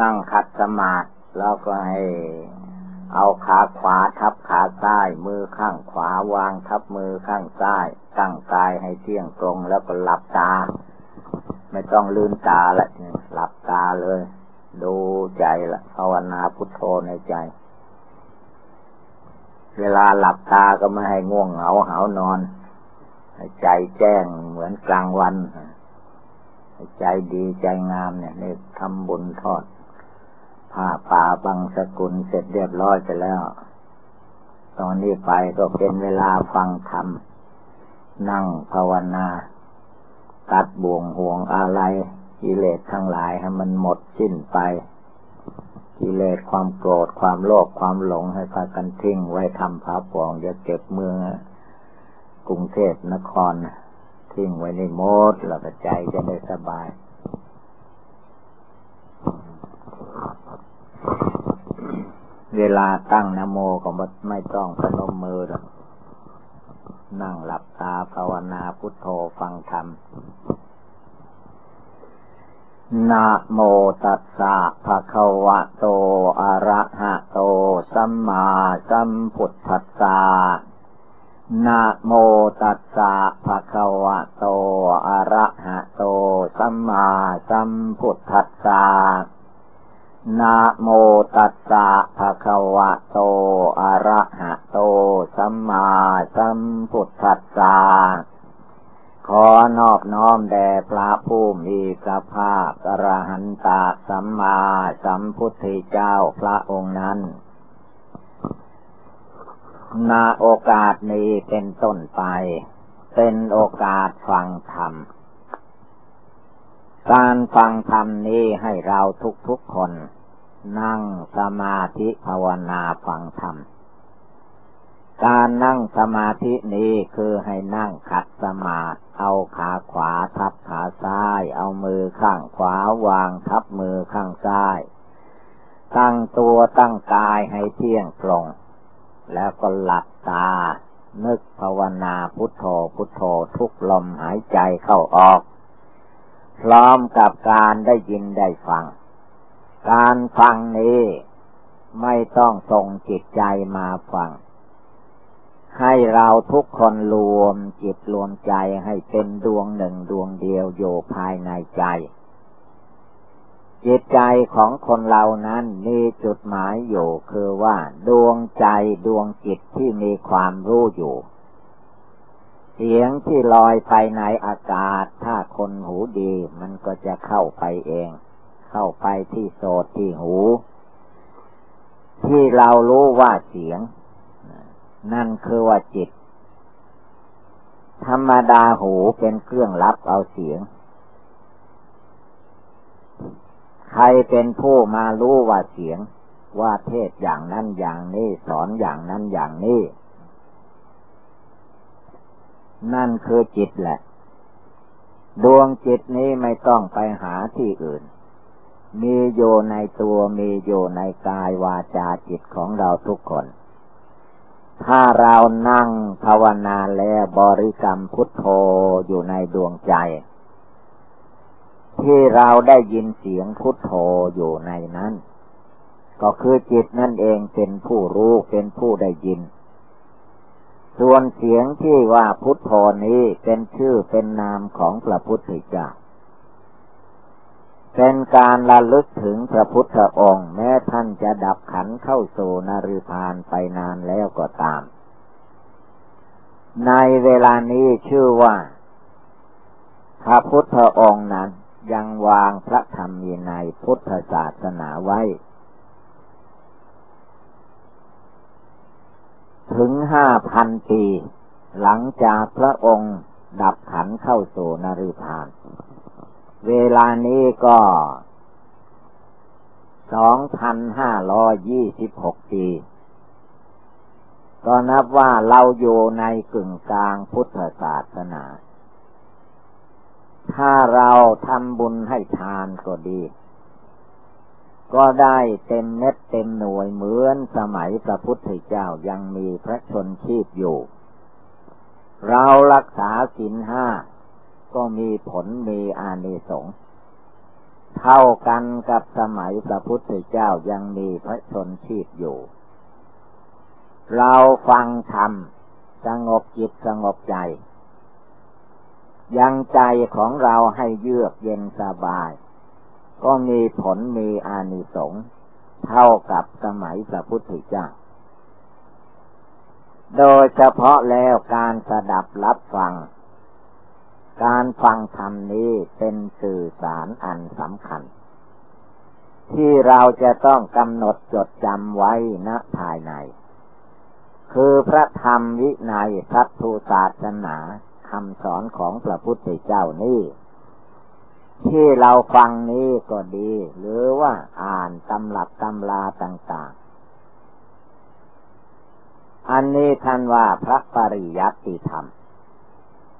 นั่งขัดสมาธิแล้วก็ให้เอาขาขวาทับขาซ้าย มือข้างขวาวางทับมือข้างซ้ายตั้งกายให้เที่ยงตรงแล้วก็หลับตา ไม่ต้องลืมตาละหลับตาเลย ดูใจละภาวนาพุทโธในใจ เวลาหลับตาก็ไม่ให้ง่วงเหงาหานอนให้ใจแจ้งเหมือนกลางวันใใจดีใจงามเนี่ยนี่ทำบุญทอด ผ้าป่าบังสกุลเสร็จเรียบร้อยไปแล้ว ตอนนี้ไปก็เป็นเวลาฟังธรรม นั่งภาวนา ตัดบ่วงห่วงอะไรกิเลสทั้งหลายให้มันหมดสิ้นไป กิเลสความโกรธความโลภความหลงให้พากันทิ้งไว้ทำผาปองอย่าเก็บเมืองกรุงเทพนครทิ้งไว้ในโมดแล้วใจจะได้สบาย เวลาตั้งนโมก็ไม่ต้องพนมมือหรอกนั่งหลับตาภาวนาพุทโธฟังธรรมนะโมตัสสะภะคะวะโต อะระหะโต สัมมาสัมพุทธัสสะนะโมตัสสะภะคะวะโต อะระหะโต สัมมาสัมพุทธัสสะ นะโมตัสสะภะคะวะโต อะระหะโต สัมมาสัมพุทธัสสะ ขอนอบน้อมแด่พระผู้มีพระภาคอรหันตสัมมาสัมพุทธเจ้าพระองค์นั้นนาโอกาสนี้เป็นต้นไป เป็นโอกาสฟังธรรม การฟังธรรมนี้ให้เราทุกๆคน นั่งสมาธิภาวนาฟังธรรม การนั่งสมาธินี้คือให้นั่งขัดสมาธิเอาขาขวาทับขาซ้าย เอามือข้างขวาวางทับมือข้างซ้าย ตั้งตัวตั้งกายให้เที่ยงตรง แล้วก็หลับตา นึกภาวนาพุทโธพุทโธทุกลมหายใจเข้าออก พร้อมกับการได้ยินได้ฟัง การฟังนี้ไม่ต้องส่งจิตใจมาฟัง ให้เราทุกคนรวมจิตรวมใจให้เป็นดวงหนึ่งดวงเดียวอยู่ภายในใจ จิตใจของคนเรานั้นมีจุดหมายอยู่คือว่า ดวงใจดวงจิตที่มีความรู้อยู่ เสียงที่ลอยไปในอากาศ ถ้าคนหูดี มันก็จะเข้าไปเอง เข้าไปที่โสดที่หู ที่เรารู้ว่าเสียง นั่นคือว่าจิต ธรรมดาหูเป็นเครื่องรับเอาเสียง ใครเป็นผู้มารู้ว่าเสียง ว่าเทศอย่างนั้นอย่างนี้สอนอย่างนั้นอย่างนี้ นั่นคือจิตแหละ ดวงจิตนี้ไม่ต้องไปหาที่อื่น มีอยู่ในตัวมีอยู่ในกายวาจาจิตของเราทุกคน ถ้าเรานั่งภาวนาแล้วบริกรรมพุทโธอยู่ในดวงใจ ที่เราได้ยินเสียงพุทโธอยู่ในนั้น ก็คือจิตนั่นเองเป็นผู้รู้เป็นผู้ได้ยิน ส่วนเสียงที่ว่าพุทโธนี้เป็นชื่อเป็นนามของพระพุทธเจ้าเป็นการระลึกถึงพระพุทธองค์ แม้ท่านจะดับขันเข้าสู่นริพานไปนานแล้วก็ตาม ในเวลานี้ชื่อว่า พระพุทธองค์นั้นยังวางพระธรรมในพุทธศาสนาไว้ ถึงห้าพันปี หลังจากพระองค์ดับขันเข้าสู่นริพาน เวลานี้ก็สองพันห้าร้อยยี่สิบหกปี ก็นับว่าเราอยู่ในกึ่งกลางพุทธศาสนา ถ้าเราทำบุญให้ทานก็ดี ก็ได้เต็มเม็ดเต็มหน่วยเหมือนสมัยพระพุทธเจ้ายังมีพระชนชีพอยู่ เรารักษาศีลห้าก็มีผลมีอานิสงส์เท่ากันกับสมัยพระพุทธเจ้ายังมีพระชนชีพอยู่ เราฟังธรรมสงบจิตสงบใจ ยังใจของเราให้เยือกเย็นสบาย ก็มีผลมีอานิสงส์เท่ากับสมัยพระพุทธเจ้า โดยเฉพาะแล้วการสดับรับฟัง การฟังธรรมนี้เป็นสื่อสารอันสำคัญ ที่เราจะต้องกำหนดจดจำไว้ณภายใน คือพระธรรมวินัยพระทูศาสนาคำสอนของพระพุทธเจ้านี้ ที่เราฟังนี้ก็ดี หรือว่าอ่านตำลับตำลาต่าง ๆ อันนี้ท่านว่าพระปริยัติธรรม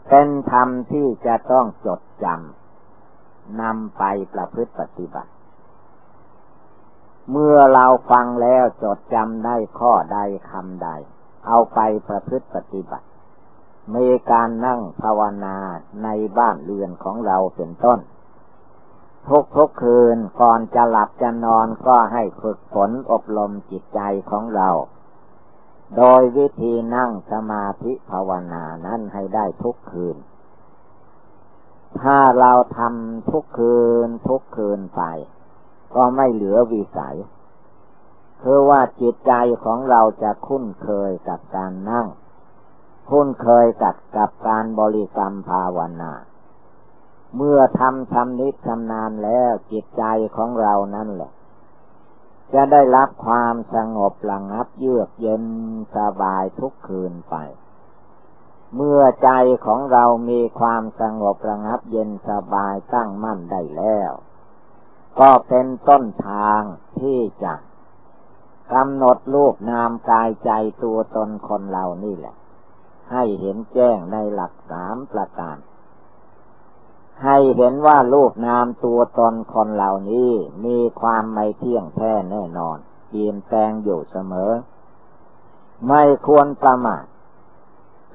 เป็นธรรมที่จะต้องจดจำนำไปประพฤติปฏิบัติ เมื่อเราฟังแล้วจดจำได้ข้อใดคำใด เอาไปประพฤติปฏิบัติมีการนั่งภาวนาในบ้านเรือนของเราเป็นต้น ทุกทุกคืนก่อนจะหลับจะนอนก็ให้ฝึกฝนอบรมจิตใจของเรา โดยวิธีนั่งสมาธิภาวนานั้นให้ได้ทุกคืน ถ้าเราทำทุกคืนทุกคืนไป ก็ไม่เหลือวิสัย คือว่าจิตใจของเราจะคุ้นเคยกับการนั่ง คุ้นเคยกับกับการบริกรรมภาวนา เมื่อทำทำนิดทำนานแล้วจิตใจของเรานั่นแหละ จะได้รับความสงบระงับเยือกเย็นสบายทุกคืนไป เมื่อใจของเรามีความสงบระงับเย็นสบายตั้งมั่นได้แล้ว ก็เป็นต้นทางที่จะกำหนดรูปนามกายใจตัวตนคนเรานี่แหละ ให้เห็นแจ้งในหลักสามประการ ให้เห็นว่ารูปนามตัวตนคนเหล่านี้มีความไม่เที่ยงแท้แน่นอนเปลี่ยนแปลงอยู่เสมอ ไม่ควรประมาท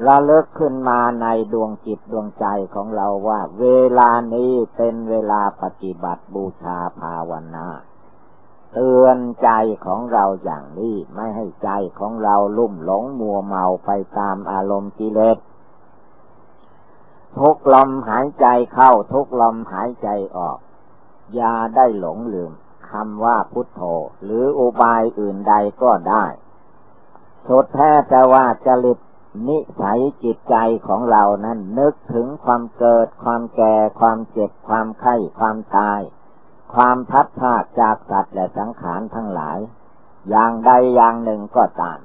ระลึกขึ้นมาในดวงจิตดวงใจของเราว่า เวลานี้เป็นเวลาปฏิบัติบูชาภาวนาเตือนใจของเราอย่างนี้ ไม่ให้ใจของเราลุ่มหลงมัวเมาไปตามอารมณ์กิเลส ทุกลมหายใจเข้าทุกลมหายใจออก อย่าได้หลงลืมคำว่าพุทโธ หรืออุบายอื่นใดก็ได้สุดแท้แต่ว่าจริตนิสัยจิตใจของเรานั้น นึกถึงความเกิด ความแก่ ความเจ็บ ความไข้ ความตาย ความพัดพาจากสัตว์และสังขารทั้งหลาย อย่างใดอย่างหนึ่งก็ตาม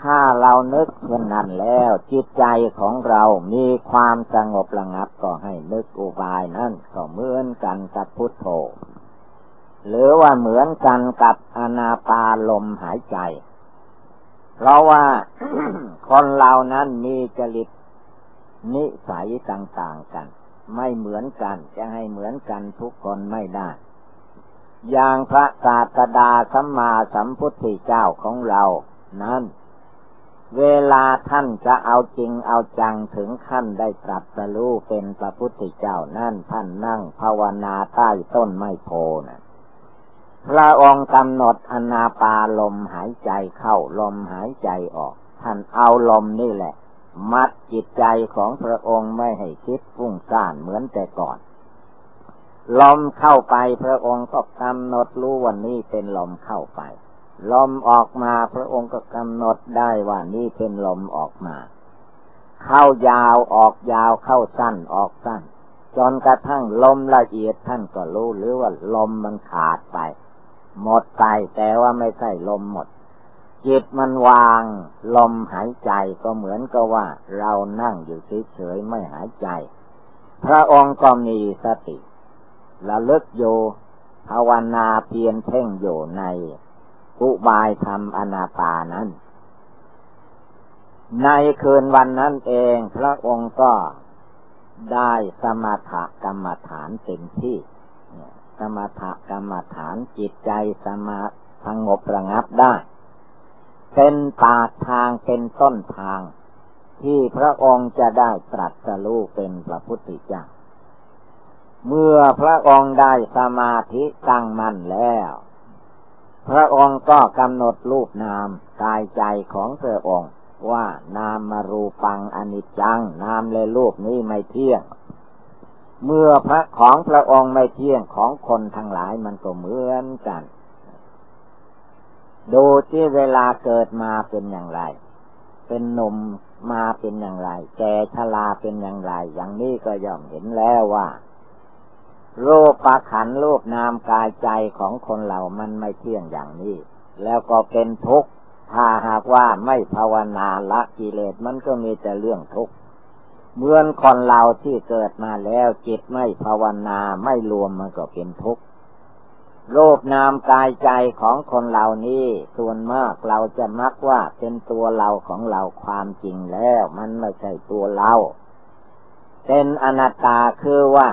ถ้าเรานึกเช่นนั้นแล้วจิตใจของเรามีความสงบระงับก็ให้นึกอุบายนั่นก็เหมือนกันกับพุทโธหรือว่าเหมือนกันกับอนาปาลมหายใจ เพราะว่าคนเรานั้นมีจริตนิสัยต่างๆกัน ไม่เหมือนกันจะให้เหมือนกันทุกคนไม่ได้ อย่างพระศาสดาสัมมาสัมพุทธเจ้าของเรานั้น เวลาท่านจะเอาจริงเอาจังถึงขั้นได้ตรัสรู้เป็นพระพุทธเจ้านั่นท่านนั่งภาวนาใต้ต้นไม้โพนะพระองค์กำหนดอนาปาลมหายใจเข้าลมหายใจออก ท่านเอาลมนี่แหละ มัดจิตใจของพระองค์ไม่ให้คิดฟุ้งซ่านเหมือนแต่ก่อน ลมเข้าไปพระองค์ก็กำหนดรู้วันนี้เป็นลมเข้าไป ลมออกมาพระองค์ก็กำหนดได้ว่านี่เป็นลมออกมา เข้ายาวออกยาวเข้าสั้นออกสั้น จนกระทั่งลมละเอียดท่านก็รู้หรือว่าลมมันขาดไป หมดไปแต่ว่าไม่ใช่ลมหมด จิตมันวางลมหายใจก็เหมือนกับว่า เรานั่งอยู่เฉยๆไม่หายใจ พระองค์ก็มีสติระลึกอยู่ภาวนาเพียรเพ่งอยู่ใน อุบายทำอนาปานั้น ในคืนวันนั้นเองพระองค์ก็ได้สมถกรรมฐานเต็มที่ สมถกรรมฐานจิตใจสมาสงบระงับได้ เป็นปากทางเป็นต้นทาง ที่พระองค์จะได้ตรัสรู้เป็นพระพุทธเจ้า เมื่อพระองค์ได้สมาธิตั้งมั่นแล้ว พระองค์ก็กำหนดรูปนามกายใจของพระองค์ ว่านามมารูปังอนิจจัง นามและรูปนี้ไม่เที่ยง เมื่อพระของพระองค์ไม่เที่ยงของคนทั้งหลายมันก็เหมือนกันดูที่เวลาเกิดมาเป็นอย่างไร เป็นหนุ่มมาเป็นอย่างไร แก่ชราเป็นอย่างไร อย่างนี้ก็ย่อมเห็นแล้วว่า รูปประขันรูปนามกายใจของคนเรามันไม่เที่ยงอย่างนี้ แล้วก็เป็นทุกข์ ถ้าหากว่าไม่ภาวนาละกิเลสมันก็มีแต่เรื่องทุกข์เหมือนคนเราที่เกิดมาแล้วจิตไม่ภาวนาไม่รวมมันก็เป็นทุกข์รูปนามกายใจของคนเหล่านี้ส่วนมากเราจะมักว่าเป็นตัวเราของเราความจริงแล้ว มันไม่ใช่ตัวเรา เป็นอนัตตาคือว่า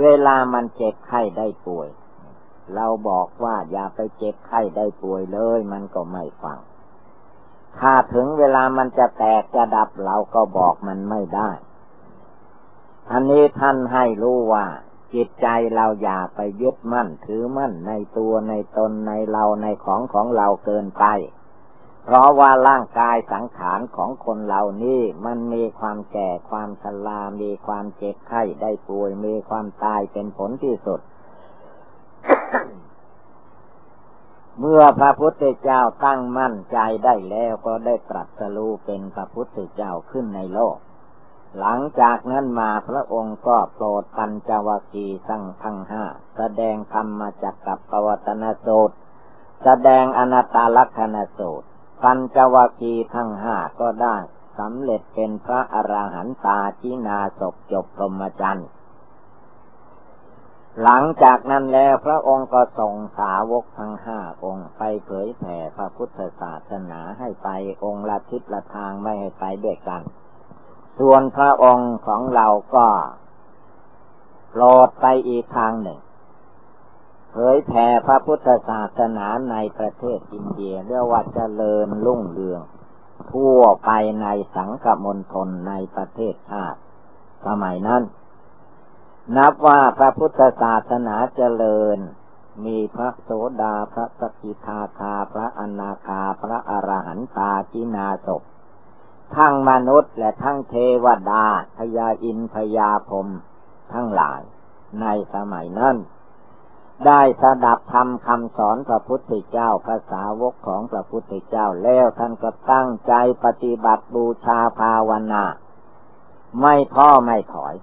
เวลามันเจ็บไข้ได้ป่วย เราบอกว่าอย่าไปเจ็บไข้ได้ป่วยเลย มันก็ไม่ฟัง ถ้าถึงเวลามันจะแตกจะดับเราก็บอกมันไม่ได้ อันนี้ท่านให้รู้ว่าจิตใจเราอย่าไปยึดมั่นถือมั่นในตัวในตนในเราในของของเราเกินไป เพราะว่าร่างกายสังขารของคนเหล่านี้มันมีความแก่ความชรามีความเจ็บไข้ได้ป่วยมีความตายเป็นผลที่สุด เมื่อพระพุทธเจ้าตั้งมั่นใจได้แล้วก็ได้ตรัสรู้เป็นพระพุทธเจ้าขึ้นในโลก หลังจากนั้นมาพระองค์ก็โปรดปัญจวัคคีย์ทั้งทั้งห้าแสดงธรรมมาจากกับปวัตนโสตแสดงอนัตตลักษณโสต ปัญจวัคคีทั้งห้าก็ได้สำเร็จเป็นพระอราหันตาจินาศพจบพรหมจรรย์หลังจากนั้นแล้วพระองค์ก็ส่งสาวกทั้งห้าองค์ไปเผยแผ่พระพุทธศาสนาให้ไปองค์ละทิศละทางไม่ให้ไปด้วยกัน ส่วนพระองค์ของเราก็โปรดไปอีกทางหนึ่ง เผยแผ่พระพุทธศาสนาในประเทศอินเดียเรียกว่าเจริญรุ่งเรือง ทั่วไปในสังคมณฑลในประเทศชาติ สมัยนั้น นับว่าพระพุทธศาสนาเจริญ มีพระโสดาพระสกิทาคาพระอนาคาพระอรหันตาจินาศทั้งมนุษย์และทั้งเทวดาพยาอินพยาพรมทั้งหลายในสมัยนั้น ได้สดับธรรมคำสอนพระพุทธเจ้าภาษาวกของพระพุทธเจ้าแล้วท่านก็ตั้งใจปฏิบัติบูชาภาวนา ไม่ท้อไม่ถอย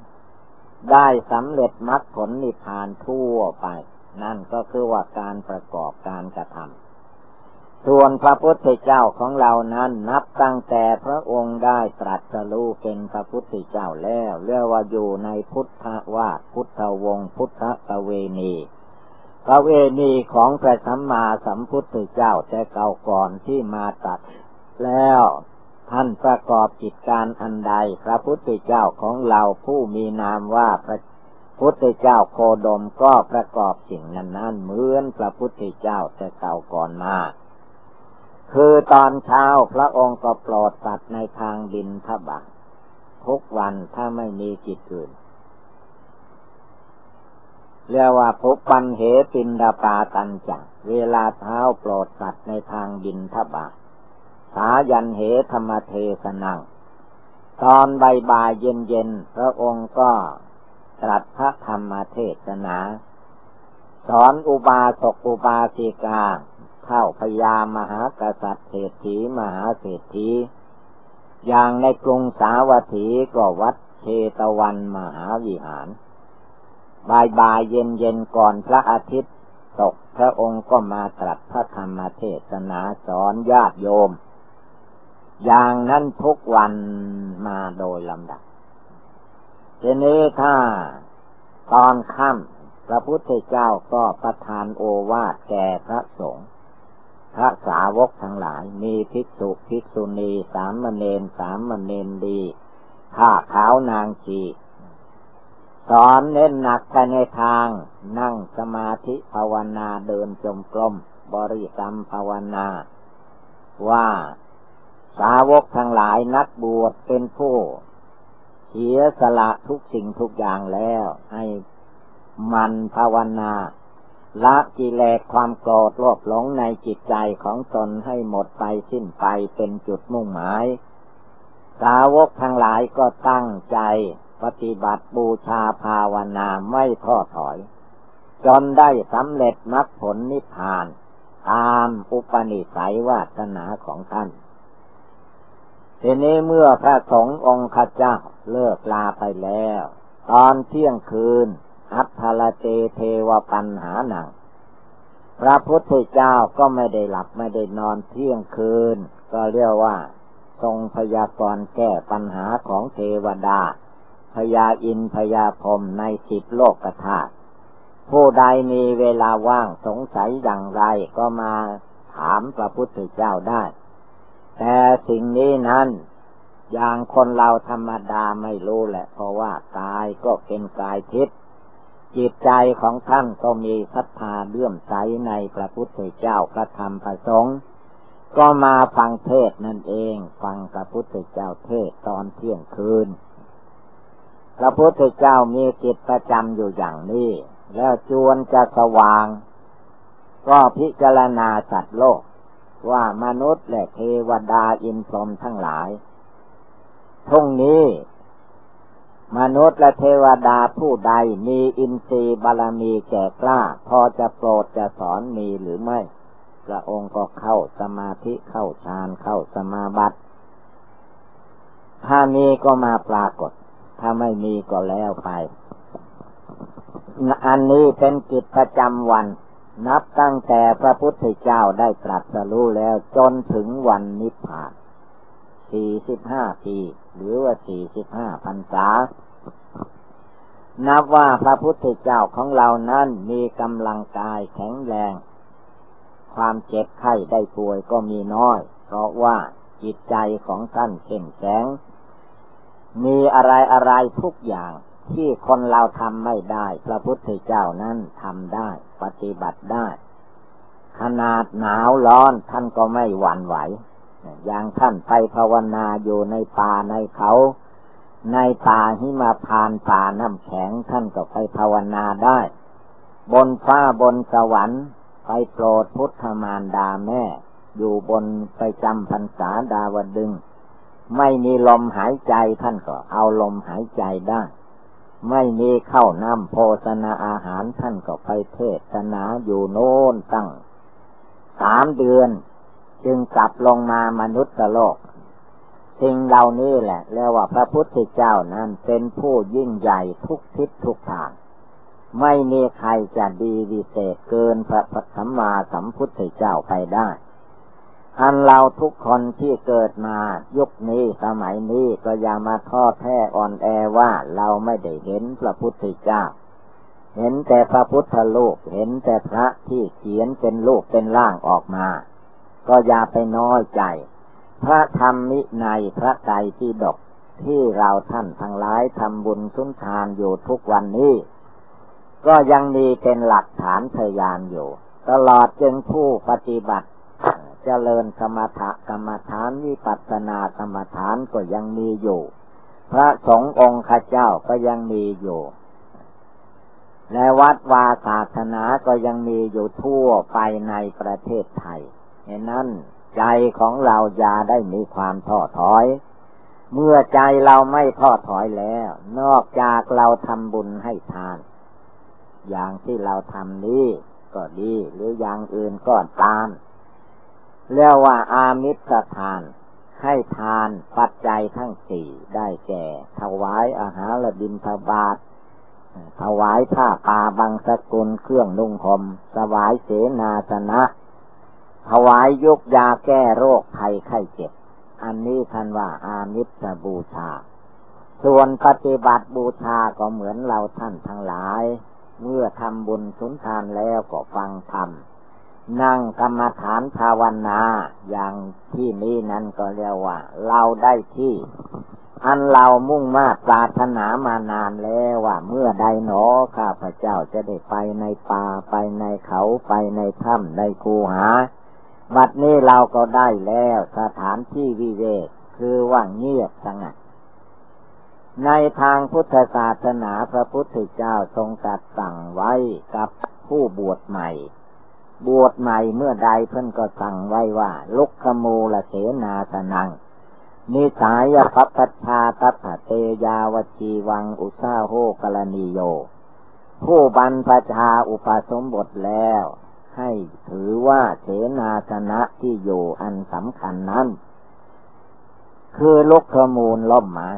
ได้สำเร็จมรรคผลนิพพานทั่วไป นั่นก็คือว่าการประกอบการกระทำส่วนพระพุทธเจ้าของเรานั้นนับตั้งแต่พระองค์ได้ตรัสรู้เป็นพระพุทธเจ้าแล้ว เรียกว่าอยู่ในพุทธวาพุทธวงศ์พุทธตเวณี พระเวณีของพระสัมมาสัมพุทธเจ้าแต่เก่าก่อนที่มาตัดแล้วท่านประกอบกิจการอันใด พระพุทธเจ้าของเราผู้มีนามว่าพระพุทธเจ้าโคดมก็ประกอบสิ่งนั้นนั้นเหมือนพระพุทธเจ้าแต่เก่าก่อนมาคือตอนเช้าพระองค์ก็โปรดสัตว์ในทางบินทบาททุกวันถ้าไม่มีจิตอื่น เรียกว่าภุปันเหปินดาปาตันจังเวลาเท้าโปรดสัตว์ในทางบินทบาทสายัณเหธมฺมเทสนํ ตอนบ่ายบ่ายเย็นเย็นพระองค์ก็ตรัสพระธรรมเทศนา สอนอุบาสกอุบาสิกา ท้าวพญามหากษัตริย์เศรษฐีมหาเศรษฐี อย่างในกรุงสาวัตถีก็วัดเชตวันมหาวิหาร บ่ายบ่ายเย็นเย็นก่อนพระอาทิตย์ตกพระองค์ก็มาตรัสพระธรรมเทศนาสอนญาติโยม อย่างนั้นทุกวันมาโดยลำดับทีนี้ถ้าตอนค่ำพระพุทธเจ้าก็ประทานโอวาทแก่พระสงฆ์พระสาวกทั้งหลายมีภิกษุภิกษุณีสามเณรสามเณรดีข้าขาวนางชี สอนเน้นหนักไปในทาง นั่งสมาธิภาวนาเดินจมกลม บริกรรมภาวนา ว่าสาวกทั้งหลายนักบวชเป็นผู้เสียสละทุกสิ่งทุกอย่างแล้ว ให้มันภาวนาละกิเลสความโกรธโลภหลงในจิตใจของตนให้หมดไปสิ้นไปเป็นจุดมุ่งหมาย สาวกทั้งหลายก็ตั้งใจ ปฏิบัติบูชาภาวนาไม่ท้อถอย จนได้สำเร็จมรรคผลนิพพาน ตามอุปนิสัยวาสนาของท่านทีนี้เมื่อพระสงฆ์องค์ข้าเจ้าเลิกลาไปแล้ว ตอนเที่ยงคืน อัตลเจเทวปัญหาหนัง พระพุทธเจ้าก็ไม่ได้หลับไม่ได้นอนเที่ยงคืน ก็เรียกว่า ทรงพยากรณ์แก้ปัญหาของเทวดา พยาอินพยาพรมในสิบโลกธาตุผู้ใดมีเวลาว่างสงสัยอย่างไรก็มาถามพระพุทธเจ้าได้ แต่สิ่งนี้นั้น อย่างคนเราธรรมดาไม่รู้แหละ เพราะว่ากายก็เป็นกายทิพย์จิตใจของท่านก็มีศรัทธาเลื่อมใสในพระพุทธเจ้าพระธรรมพระสงฆ์ก็มาฟังเทศนั่นเอง ฟังพระพุทธเจ้าเทศตอนเที่ยงคืน พระพุทธเจ้ามีจิตประจำอยู่อย่างนี้ แล้วจวนจะสว่าง ก็พิจารณาสัตว์โลก ว่ามนุษย์และเทวดาอินทรมทั้งหลายทุ่งนี้ มนุษย์และเทวดาผู้ใดมีอินทรีย์บารมีแก่กล้า พอจะโปรดจะสอนมีหรือไม่ พระองค์ก็เข้าสมาธิเข้าฌานเข้าสมาบัติ ถ้ามีก็มาปรากฏ ถ้าไม่มีก็แล้วไป อันนี้เป็นกิจประจำวัน นับตั้งแต่พระพุทธเจ้าได้ตรัสรู้แล้วจนถึงวันนิพพานสี่สิบห้าปี หรือว่าสี่สิบห้าพรรษา นับว่าพระพุทธเจ้าของเรานั้นมีกำลังกายแข็งแรง ความเจ็บไข้ได้ป่วยก็มีน้อย เพราะว่าจิตใจของท่านเข้มแข็ง มีอะไรอะไรทุกอย่างที่คนเราทำไม่ได้ พระพุทธเจ้านั้นทำได้ ปฏิบัติได้ ขนาดหนาวร้อนท่านก็ไม่หวั่นไหว อย่างท่านไปภาวนาอยู่ในป่าในเขา ในป่าหิมาพานป่าน้ำแข็งท่านก็ไปภาวนาได้ บนฟ้าบนสวรรค์ไปโปรดพุทธมารดาแม่ อยู่บนไปจำพรรษาดาวดึง ไม่มีลมหายใจท่านก็เอาลมหายใจได้ ไม่มีเข้าน้ำโภชนาอาหารท่านก็ไปเทศนาอยู่โน้นตั้งสามเดือน จึงกลับลงมามนุษย์โลก สิ่งเหล่านี้แหละเรียกว่าพระพุทธเจ้านั้นเป็นผู้ยิ่งใหญ่ทุกทิศทุกทาง ไม่มีใครจะดีวิเศษเกินพระพุทธมาสัมพุทธเจ้าไปได้ อันเราทุกคนที่เกิดมายุคนี้สมัยนี้ก็อย่ามาท้อแท้อ่อนแอว่าเราไม่ได้เห็นพระพุทธเจ้า เห็นแต่พระพุทธลูกเห็นแต่พระที่เขียนเป็นลูกเป็นร่างออกมา ก็อย่าไปน้อยใจ พระธรรมนิในพระใจที่ดกที่เราท่านทั้งหลายทำบุญสุนทานอยู่ทุกวันนี้ ก็ยังมีเป็นหลักฐานพยานอยู่ ตลอดจึงผู้ปฏิบัติ เจริญสมถกรรมฐานวิปัสสนากรรมฐานก็ยังมีอยู่ พระสงฆ์องค์ข้าเจ้าก็ยังมีอยู่ และวัดวาศาสนาก็ยังมีอยู่ทั่วไปในประเทศไทยเหตุนั้นใจของเราอย่าได้มีความท้อถอย เมื่อใจเราไม่ท้อถอยแล้ว นอกจากเราทำบุญให้ทาน อย่างที่เราทำนี้ก็ดีหรืออย่างอื่นก็ตาม เรียกว่าอามิสทาน ให้ทานปัจจัยทั้งสี่ได้แก่ ถวายอาหารละดินทบาทถวายผ้าป่าบางสกุลเครื่องนุ่งห่มสวายเสนาสนะถวายยกยาแก้โรคภัยไข้เจ็บ อันนี้ท่านว่าอามิสบูชา ส่วนปฏิบัติบูชาก็เหมือนเราท่านทั้งหลาย เมื่อทำบุญสุนทานแล้วก็ฟังธรรม นั่งกรรมฐานภาวนา อย่างที่นี้นั้นก็เรียกว่า เราได้ที่ อันเรามุ่งมาปรารถนามานานแล้วว่า เมื่อใดหนอข้าพระเจ้าจะได้ไปในป่าไปในเขาไปในถ้ำในคูหา บัดนี้เราก็ได้แล้วสถานที่วิเวกคือว่างเงียบสงัดในทางพุทธศาสนาพระพุทธเจ้าทรงตัดสั่งไว้กับผู้บวชใหม่ บวชใหม่เมื่อใดเพิ่นก็สั่งไว้ว่า ลุกขมูลเสนาสนัง นิสายพัพชาตัพเตยาวจีวังอุซาโหกรณีโย ผู้บรรพชาอุปสมบทแล้ว ให้ถือว่าเสนาสนะที่อยู่อันสำคัญนั้น คือลุกขมูลล่มไม้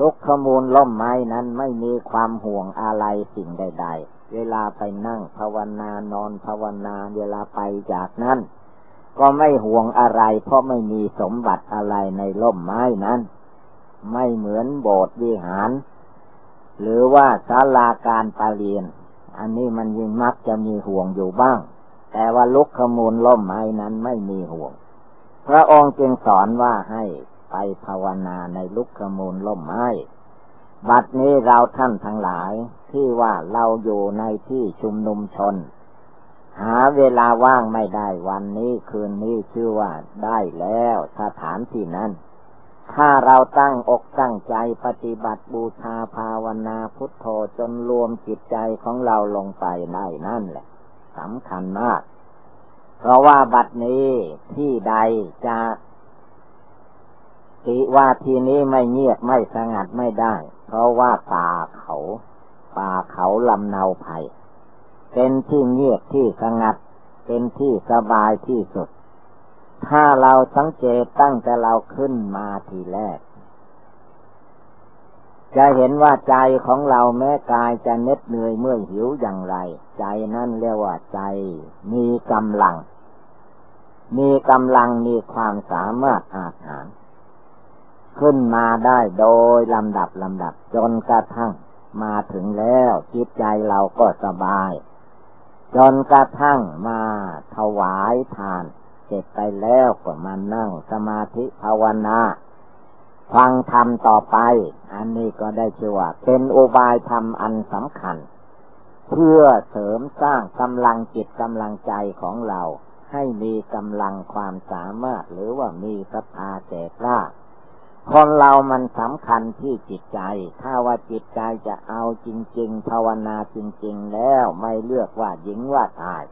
ลุกขมูลล่มไม้นั้นไม่มีความห่วงอะไรสิ่งใด ๆ เวลาไปนั่งภาวนานอนภาวนาเวลาไปจากนั้น ก็ไม่ห่วงอะไร เพราะไม่มีสมบัติอะไรในล่มไม้นั้น ไม่เหมือนโบสถ์วิหาร หรือว่าศาลาการปรเรียน อันนี้มันยิ่งมักจะมีห่วงอยู่บ้าง แต่ว่าลุกขมูลล่มไม้นั้นไม่มีห่วง พระองค์จึงสอนว่าให้ไปภาวนาในลุกขมูลล่มไม้ บัดนี้เราท่านทั้งหลายที่ว่าเราอยู่ในที่ชุมนุมชน หาเวลาว่างไม่ได้วันนี้คืนนี้ชื่อว่าได้แล้วสถานที่นั้น ถ้าเราตั้งอกตั้งใจปฏิบัติบูชาภาวนาพุทโธจนรวมจิตใจของเราลงไปได้นั่นแหละสำคัญมาก เพราะว่าบัดนี้ที่ใดจะติว่าทีนี้ไม่เงียบไม่สงัดไม่ได้ เพราะว่าป่าเขา ป่าเขาลำเนาไผ่เป็นที่เงียบที่สงัด เป็นที่สบายที่สุด ถ้าเราสังเกตตั้งแต่เราขึ้นมาทีแรก จะเห็นว่าใจของเราแม้กายจะเน็ดเหนื่อยเมื่อหิวอย่างไร ใจนั่นเรียกว่าใจ มีกำลัง มีกำลังมีความสามารถอาหาร ขึ้นมาได้โดยลำดับลำดับ จนกระทั่งมาถึงแล้วจิตใจเราก็สบาย จนกระทั่งมาถวายทาน เสร็จไปแล้วก็มานั่งสมาธิภาวนาฟังธรรมต่อไป อันนี้ก็ได้ชื่อว่าเป็นอุบายธรรมอันสำคัญ เพื่อเสริมสร้างกำลังจิตกำลังใจของเรา ให้มีกำลังความสามารถหรือว่ามีศรัทธาแก่กล้า คนเรามันสำคัญที่จิตใจ ถ้าว่าจิตใจจะเอาจริง ๆ ภาวนาจริง ๆ แล้วไม่เลือกว่าหญิงว่าชาย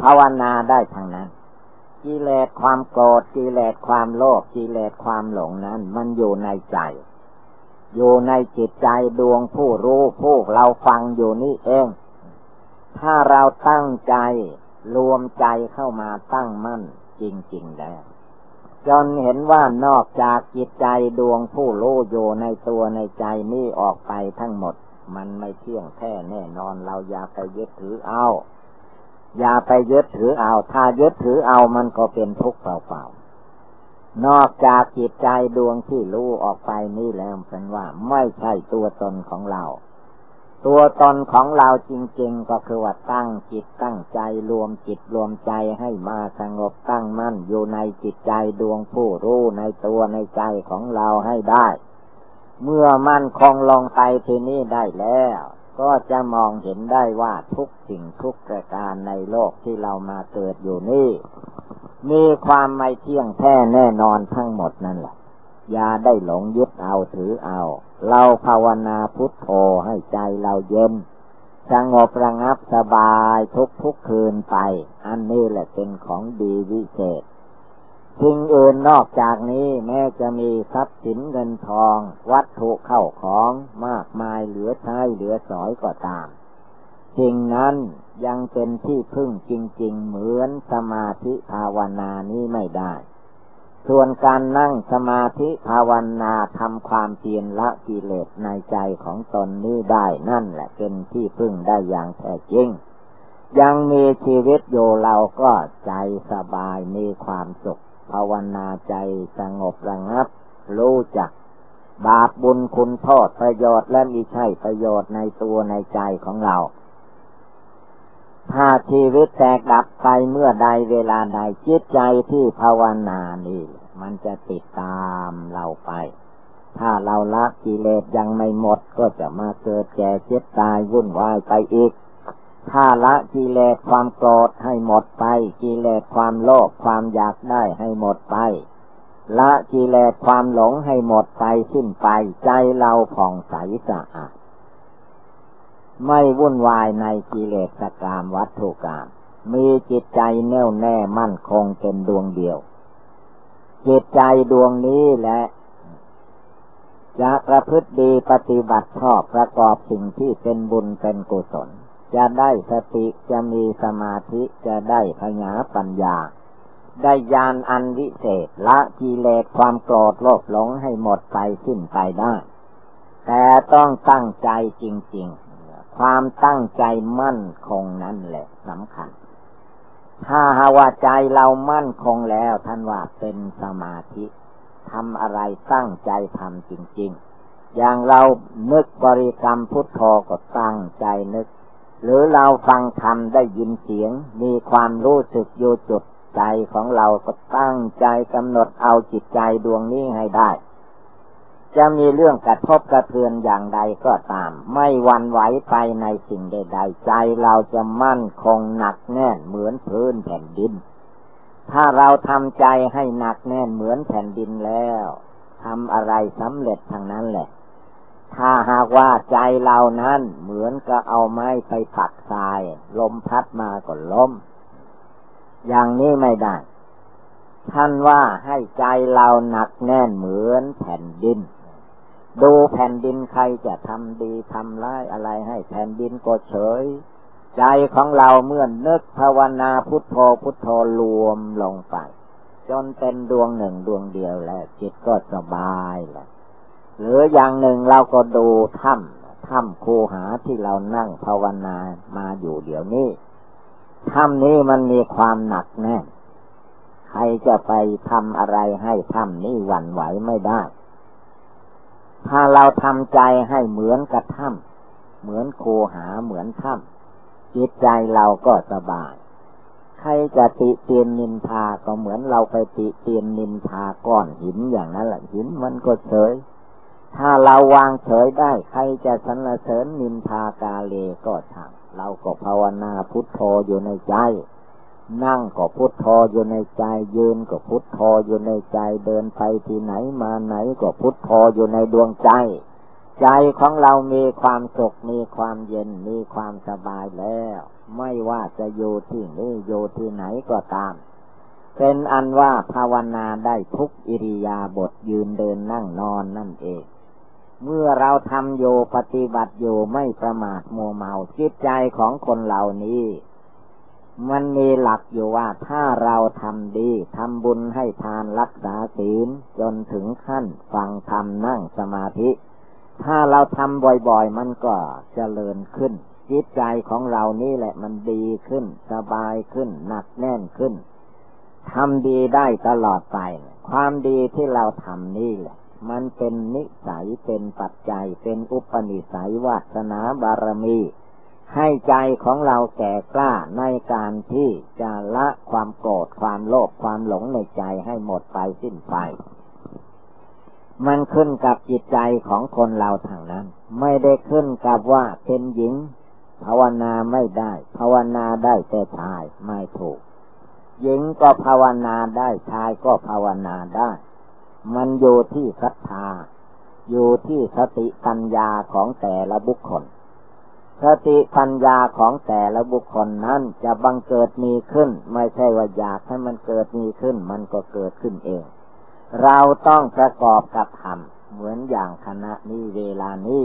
ภาวนาได้ทางนั้นกิเลสความโกรธกิเลสความโลภกิเลสความหลงนั้น มันอยู่ในใจ อยู่ในจิตใจดวงผู้รู้ผู้เราฟังอยู่นี่เอง ถ้าเราตั้งใจรวมใจเข้ามาตั้งมั่นจริง ๆ แล้ว จนเห็นว่านอกจากจิตใจดวงผู้รู้อยู่ในตัวในใจนี้ออกไปทั้งหมด มันไม่เที่ยงแท้แน่นอนเราอย่าไปยึดถือเอาอย่าไปยึดถือเอา ถ้ายึดถือเอามันก็เป็นทุกข์เปล่าๆ นอกจากจิตใจดวงที่รู้ออกไปนี่แล้วเป็นว่า ไม่ใช่ตัวตนของเรา ตัวตนของเราจริง ๆ ก็คือว่าตั้งจิตตั้งใจรวมจิตรวมใจให้มาสงบตั้งมั่นอยู่ในจิตใจดวงผู้รู้ในตัวในใจของเราให้ได้ เมื่อมั่นคงลงไปที่นี่ได้แล้ว ก็จะมองเห็นได้ว่าทุกสิ่งทุกประการในโลกที่เรามาเกิดอยู่นี่ มีความไม่เที่ยงแท้แน่นอนทั้งหมดนั่นแหละ อย่าได้หลงยึดเอาถือเอา เราภาวนาพุทโธให้ใจเราเย็น สงบระงับสบายทุกทุกคืนไป อันนี้แหละเป็นของดีวิเศษสิ่งอื่นนอกจากนี้แม้จะมีทรัพย์สินเงินทอง วัตถุเข้าของมากมายเหลือใช้เหลือสอยก็ตาม สิ่งนั้นยังเป็นที่พึ่งจริง ๆ เหมือนสมาธิภาวนานี้ไม่ได้ ส่วนการนั่งสมาธิภาวนาทำความเพียรละกิเลสในใจของตนนี้ได้นั่นแหละเป็นที่พึ่งได้อย่างแท้จริง ยังมีชีวิตอยู่เราก็ใจสบายมีความสุข ภาวนาใจสงบระงับ รู้จัก บาปบุญคุณโทษประโยชน์และมีใช่ประโยชน์ในตัวในใจของเรา ถ้าชีวิตแตกดับไปเมื่อใดเวลาใดจิตใจที่ภาวนานี่ มันจะติดตามเราไป ถ้าเราละกิเลสยังไม่หมดก็จะมาเกิดแก่เจ็บตายวุ่นวายไปอีก ถ้าละกิเลสความโกรธให้หมดไป กิเลสความโลภความอยากได้ให้หมดไป ละกิเลสความหลงให้หมดไปสิ้นไปใจเราผ่องใสสะอาด ไม่วุ่นวายในกิเลสกรรมวัตถุกรรมมีจิตใจแน่วแน่มั่นคงเป็นดวงเดียว จิตใจดวงนี้แหละจะประพฤติดีปฏิบัติชอบประกอบสิ่งที่เป็นบุญเป็นกุศล จะได้สติจะมีสมาธิจะได้พญาปัญญา ได้ญาณอันวิเศษละกิเลสความโกรธโลภหลงให้หมดไปสิ้นไปได้ แต่ต้องตั้งใจจริง ๆ ความตั้งใจมั่นคงนั่นแหละสำคัญ ถ้าหาว่าใจเรามั่นคงแล้วท่านว่าเป็นสมาธิทำอะไรตั้งใจทำจริง ๆ อย่างเรานึกบริกรรมพุทโธก็ตั้งใจนึก หรือเราฟังธรรมได้ยินเสียง มีความรู้สึกอยู่จุดใจของเราก็ตั้งใจกำหนดเอาจิตใจดวงนี้ให้ได้ จะมีเรื่องกระทบกระเทือนอย่างใดก็ตาม ไม่วันไหวไปในสิ่งใดๆ ใจเราจะมั่นคงหนักแน่นเหมือนพื้นแผ่นดิน ถ้าเราทำใจให้หนักแน่นเหมือนแผ่นดินแล้วทำอะไรสำเร็จทางนั้นแหละ ถ้าหากว่าใจเรานั้นเหมือนกับเอาไม้ไปปักทราย ลมพัดมาก็ล้ม อย่างนี้ไม่ได้ท่านว่าให้ใจเราหนักแน่นเหมือนแผ่นดิน ดูแผ่นดินใครจะทำดีทำร้ายอะไรให้แผ่นดินก็เฉย ใจของเราเมื่อนนึกภาวนาพุทโธพุทโธรวมลงไป จนเป็นดวงหนึ่งดวงเดียวแล้วจิตก็สบายแล้วหรืออย่างหนึ่งเราก็ดูถ้ำถ้ำคูหาที่เรานั่งภาวนามาอยู่เดี๋ยวนี้ถ้ำนี้มันมีความหนักแน่นใครจะไปทำอะไรให้ถ้ำนี้หวั่นไหวไม่ได้ ถ้าเราทำใจให้เหมือนกับถ้ำเหมือนโคหาเหมือนถ้ำจิตใจเราก็สบาย ใครจะติเตียนนินทาก็เหมือนเราไปติเตียนนินทาก้อนหินอย่างนั้นแหละหินมันก็เฉย ถ้าเราวางเฉยได้ ใครจะสรรเสริญนินทากาเลก็ช่างเราก็ภาวนาพุทโธอยู่ในใจ นั่งก็พุทโธอยู่ในใจยืนก็พุทโธอยู่ในใจเดินไปที่ไหนมาไหนก็พุทโธอยู่ในดวงใจ ใจของเรามีความสุขมีความเย็นมีความสบายแล้ว ไม่ว่าจะอยู่ที่นี่อยู่ที่ไหนก็ตาม เป็นอันว่าภาวนาได้ทุกอิริยาบถยืนเดินนั่งนอนนั่นเองเมื่อเราทำโยปฏิบัติอยู่ไม่ประมาทมัวเมาจิตใจของคนเหล่านี้ มันมีหลักอยู่ว่าถ้าเราทำดีทำบุญให้ทานรักษาศีล จนถึงขั้นฟังธรรมนั่งสมาธิ ถ้าเราทำบ่อยๆ มันก็เจริญขึ้น จิตใจของเรานี่แหละมันดีขึ้น สบายขึ้น หนักแน่นขึ้นทำดีได้ตลอดไป ความดีที่เราทำนี่แหละ มันเป็นนิสัยเป็นปัจจัยเป็นอุปนิสัยวาสนาบารมี ให้ใจของเราแก่กล้าในการที่จะละความโกรธความโลภความหลงในใจให้หมดไปสิ้นไปมันขึ้นกับจิตใจของคนเราทางนั้น ไม่ได้ขึ้นกับว่าเป็นหญิง ภาวนาไม่ได้ ภาวนาได้แต่ชายไม่ถูก หญิงก็ภาวนาได้ชายก็ภาวนาได้ มันอยู่ที่ศรัทธา อยู่ที่สติปัญญาของแต่ละบุคคล สติปัญญาของแต่ละบุคคลนั้นจะบังเกิดมีขึ้น ไม่ใช่ว่าอยากให้มันเกิดมีขึ้น มันก็เกิดขึ้นเอง เราต้องประกอบกับธรรมเหมือนอย่างคณะนี้เวลานี้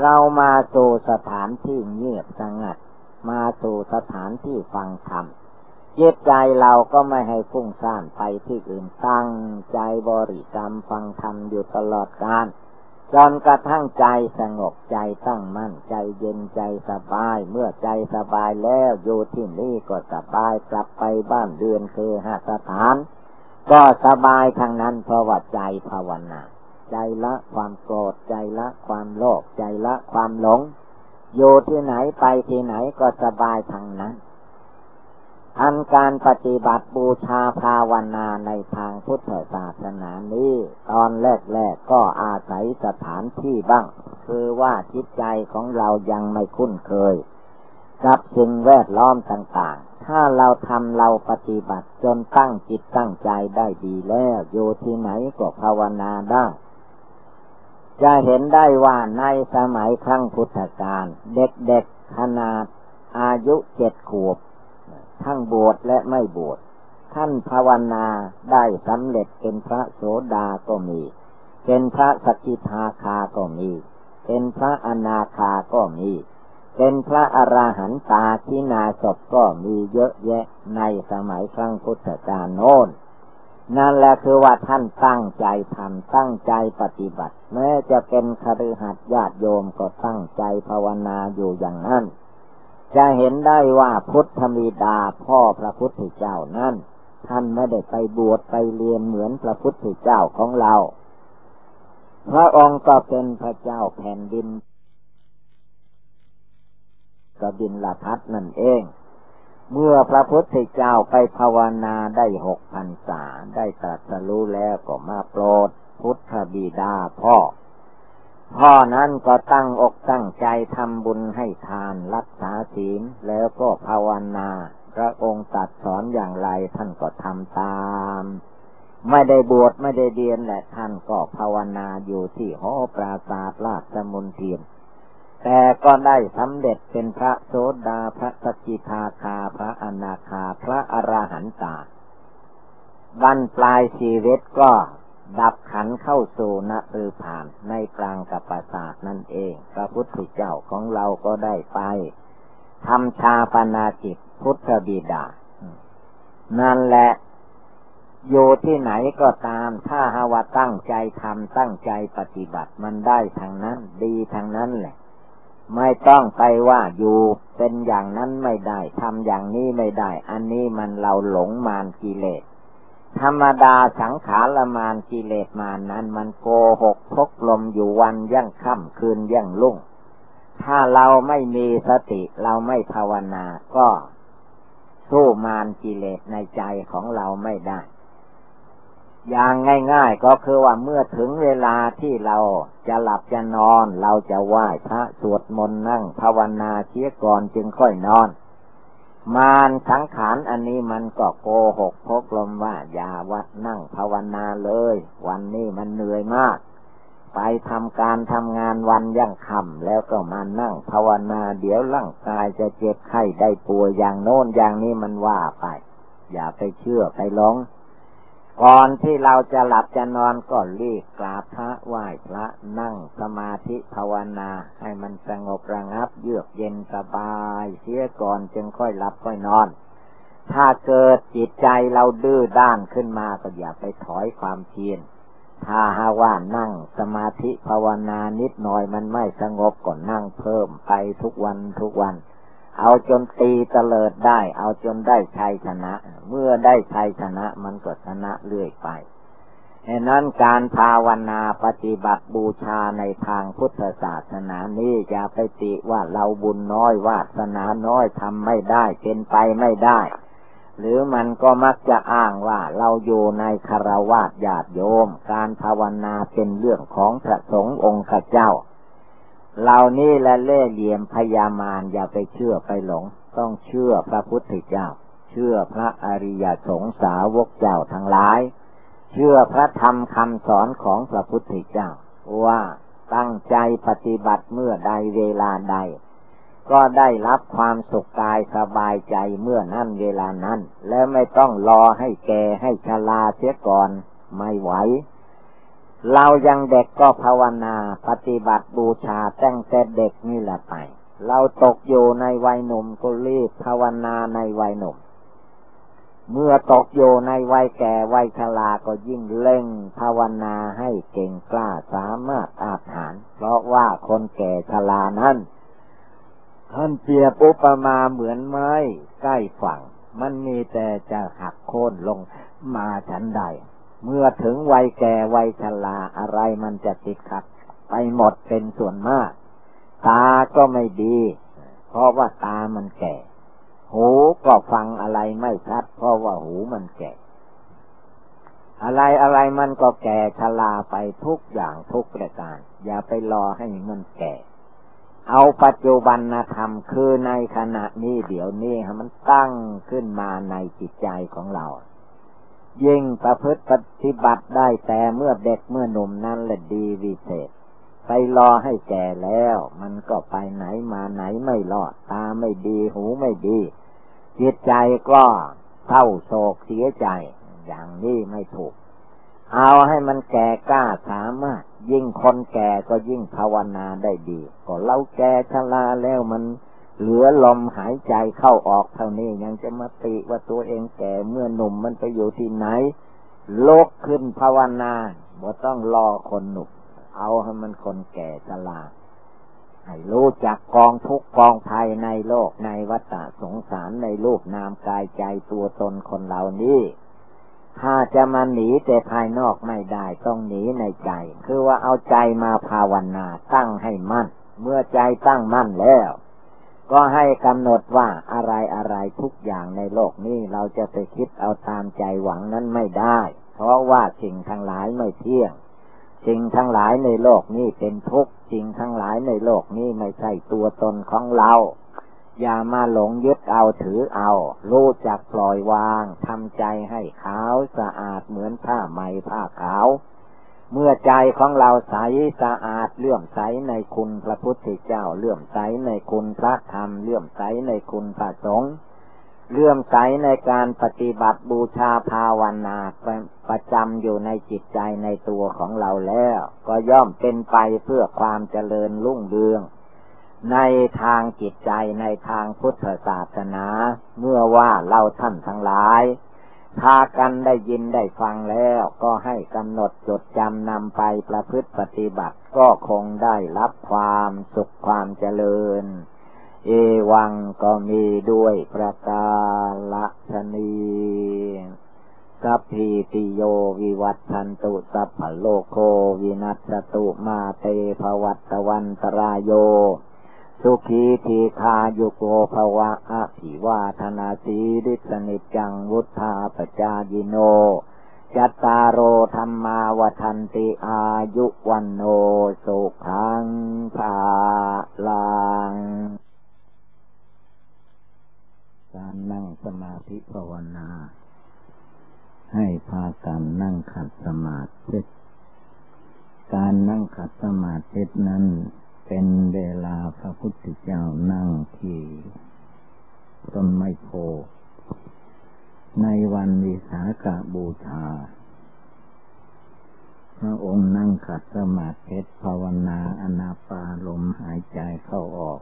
เรามาสู่สถานที่เงียบสงัด มาสู่สถานที่ฟังธรรมจิตใจเราก็ไม่ให้ฟุ้งซ่านไปที่อื่นตั้งใจบริกรรมฟังธรรมอยู่ตลอดกาล จนกระทั่งใจสงบใจตั้งมั่นใจเย็นใจสบาย เมื่อใจสบายแล้วอยู่ที่นี่ก็สบายกลับไปบ้านเดือนคือหาสถาน ก็สบายทางนั้นเพราะว่าใจภาวนาใจละความโกรธใจละความโลภใจละความหลง อยู่ที่ไหนไปที่ไหนก็สบายทางนั้น อันการปฏิบัติบูชาภาวนาในทางพุทธศาสนานี้ ตอนแรกๆก็อาศัยสถานที่บ้าง คือว่าจิตใจของเรายังไม่คุ้นเคย กับสิ่งแวดล้อมต่างๆ ถ้าเราทำเราปฏิบัติจนตั้งจิตตั้งใจได้ดีแล้วอยู่ที่ไหนก็ภาวนาได้จะเห็นได้ว่าในสมัยครั้งพุทธกาลเด็กๆขนาดอายุเจ็ดขวบ ทั้งบวชและไม่บวชท่านภาวนาได้สำเร็จเป็นพระโสดาก็มี เป็นพระสกิทาคาก็มี เป็นพระอนาคาก็มี เป็นพระอราหันตาที่นาศพก็มีเยอะแยะในสมัยครั้งพุทธกาลโน้นนั่นแหละคือว่าท่านตั้งใจทำตั้งใจปฏิบัติ แม้จะเป็นคฤหัสถ์ญาติโยมก็ตั้งใจภาวนาอยู่อย่างนั้น จะเห็นได้ว่าพุทธมีดาพ่อพระพุทธเจ้านั้นท่านไม่ได้ไปบวชไปเรียนเหมือนพระพุทธเจ้าของเรา พระองค์ก็เป็นพระเจ้าแผ่นดินกบินละทัศนั่นเอง เมื่อพระพุทธเจ้าไปภาวนาได้หกพันษาได้ตรัสรู้แล้วก็มาโปรด พุทธบิดาพ่อ พ่อนั้นก็ตั้งอกตั้งใจทำบุญให้ทานรักษาศีลแล้วก็ภาวนา พระองค์ตัดสอนอย่างไรท่านก็ทำตาม ไม่ได้บวชไม่ได้เรียนแหละท่านก็ภาวนาอยู่ที่หอปราศาสราชมนเทียนแต่ก็ได้สำเร็จเป็นพระโสดาพระสกิทาคาพระอนาคาพระอรหันตาบันปลายชีวิตก็ ดับขันเข้าสู่นรือผ่านในกลางกับปราสาทนั่นเอง พระพุทธเจ้าของเราก็ได้ไปทำชาปนาจิตพุทธบิดา นั่นแหละอยู่ที่ไหนก็ตาม ถ้าหาว่าตั้งใจทำตั้งใจปฏิบัติมันได้ทางนั้น ดีทางนั้นแหละ ไม่ต้องไปว่าอยู่เป็นอย่างนั้นไม่ได้ทำอย่างนี้ไม่ได้ อันนี้มันเราหลงมานกิเลส ธรรมดาสังขารมานกิเลสมานั้นมันโกหกพกลมอยู่วันยั่งค่ำคืนยั่งลุ่ง ถ้าเราไม่มีสติเราไม่ภาวนาก็สู้มานกิเลสในใจของเราไม่ได้ อย่างง่ายๆก็คือว่าเมื่อถึงเวลาที่เราจะหลับจะนอน เราจะไหว้พระสวดมนต์นั่งภาวนาเชียก่อนจึงค่อยนอน มารสังขารอันนี้มันก็โกหกพกลมว่าอย่าวัดนั่งภาวนาเลย วันนี้มันเหนื่อยมาก ไปทำการทำงานวันยั่งค่ำแล้วก็มานั่งภาวนาเดี๋ยวร่างกายจะเจ็บไข้ได้ป่วยอย่างโน้นอย่างนี้มันว่าไป อย่าไปเชื่อไปหลง ก่อนที่เราจะหลับจะนอนก็รีบกราบพระไหว้พระนั่งสมาธิภาวนา ให้มันสงบระงับ เยือกเย็นสบาย เสียก่อนจึงค่อยหลับค่อยนอน ถ้าเกิดจิตใจเราดื้อด้านขึ้นมาก็อย่าไปถอยความเพียรถ้าหาว่านั่งสมาธิภาวนานิดหน่อยมันไม่สงบก็นั่งเพิ่มไปทุกวันทุกวัน เอาจนตีเตลิดได้ เอาจนได้ชัยชนะ เมื่อได้ชัยชนะมันก็ชนะเรื่อยไปดังนั้นการภาวนาปฏิบัติบูชาในทางพุทธศาสนานี้อย่าไปติว่าเราบุญน้อยวาสนาน้อยทำไม่ได้เป็นไปไม่ได้ หรือมันก็มักจะอ้างว่าเราอยู่ในคารวะญาติโยม การภาวนาเป็นเรื่องของพระสงฆ์องค์ข้าเจ้า เหล่านี้และเล่เหลี่ยมพยามารอย่าไปเชื่อไปหลง ต้องเชื่อพระพุทธเจ้า เชื่อพระอริยสงสาวกเจ้าทั้งหลาย เชื่อพระธรรมคำสอนของพระพุทธเจ้า ว่าตั้งใจปฏิบัติเมื่อใดเวลาใด ก็ได้รับความสุขกายสบายใจเมื่อนั้นเวลานั้น แล้วไม่ต้องรอให้แก่ให้ชราเสียก่อนไม่ไหว เรายังเด็กก็ภาวนาปฏิบัติบูชาตั้งแต่เด็กนี่แหละไป เราตกอยู่ในวัยหนุ่มก็รีบภาวนาในวัยหนุ่ม เมื่อตกอยู่ในวัยแก่วัยชราก็ยิ่งเล่งภาวนาให้เก่งกล้าสามารถอาถาน เพราะว่าคนแก่ชรานั้นท่านเปรียบอุปมาเหมือนไม้ใกล้ฝั่ง มันมีแต่จะหักโค่นลงมาฉันใด เมื่อถึงวัยแก่วัยชราอะไรมันจะติดขัด ไปหมดเป็นส่วนมาก ตาก็ไม่ดี เพราะว่าตามันแก่ หูก็ฟังอะไรไม่ชัด เพราะว่าหูมันแก่ อะไรอะไรมันก็แก่ชราไปทุกอย่างทุกประการ อย่าไปรอให้มันแก่ เอาปัจจุบันธรรมคือในขณะนี้เดี๋ยวนี้มันตั้งขึ้นมาในจิตใจของเรา ยิ่งประพฤติปฏิบัติได้แต่เมื่อเด็กเมื่อหนุ่มนั้นแหละดีวิเศษ ไปรอให้แก่แล้ว มันก็ไปไหนมาไหนไม่รอดตาไม่ดีหูไม่ดีจิตใจก็เศร้าโศกเสียใจ อย่างนี้ไม่ถูก เอาให้มันแก่กล้าสามารถ ยิ่งคนแก่ก็ยิ่งภาวนาได้ดี ก็เราแก่ชราแล้วมัน เหลือลมหายใจเข้าออกเท่านี้ยังจะมาติว่าตัวเองแก่เมื่อหนุ่มมันไปอยู่ที่ไหนโลกขึ้นภาวนาบ่ต้องรอคนหนุ่มเอาให้มันคนแก่ชราให้รู้จักกองทุกกองภัยในโลกในวัฏสงสารในรูปนามกายใจตัวตนคนเหล่านี้ถ้าจะมาหนีแต่ภายนอกไม่ได้ต้องหนีในใจ คือว่าเอาใจมาภาวนาตั้งให้มั่น เมื่อใจตั้งมั่นแล้ว ก็ให้กำหนดว่าอะไรอะไรทุกอย่างในโลกนี้เราจะไปคิดเอาตามใจหวังนั้นไม่ได้ เพราะว่าสิ่งทั้งหลายไม่เที่ยง สิ่งทั้งหลายในโลกนี้เป็นทุกข์สิ่งทั้งหลายในโลกนี้ไม่ใช่ตัวตนของเรา อย่ามาหลงยึดเอาถือเอา รู้จักปล่อยวางทำใจให้ขาวสะอาดเหมือนผ้าไหมผ้าขาว เมื่อใจของเราใสสะอาดเลื่อมใสในคุณพระพุทธเจ้าเลื่อมใสในคุณพระธรรมเลื่อมใสในคุณพระสงฆ์เลื่อมใสในการปฏิบัติบูชาภาวนาประจำอยู่ในจิตใจในตัวของเราแล้ว ก็ย่อมเป็นไปเพื่อความเจริญรุ่งเรือง ในทางจิตใจในทางพุทธศาสนา เมื่อว่าเราท่านทั้งหลาย พากันได้ยินได้ฟังแล้วก็ให้กำหนดจดจำนำไปประพฤติปฏิบัติก็คงได้รับความสุขความเจริญ เอวังก็มีด้วยประกาศนีสัพพิติโยวิวัตชันตุสัพพโลโควินัสตุมาเตภวัตวันตรายโย สุขีทีคาโยโกภวะอภิวาธนาสีริสนิจังวุธาปจายิโน จัตตารโอธรรมาวทันติอายุวันโนสุขังภาลัง การนั่งสมาธิภาวนา ให้พากันนั่งขัดสมาธิการนั่งขัดสมาธินั้น เป็นเวลาพระพุทธเจ้านั่งที่ต้นไม้โพ ในวันวิสาขบูชา พระองค์นั่งขัดสมาธิภาวนาอนาปาลมหายใจเข้าออก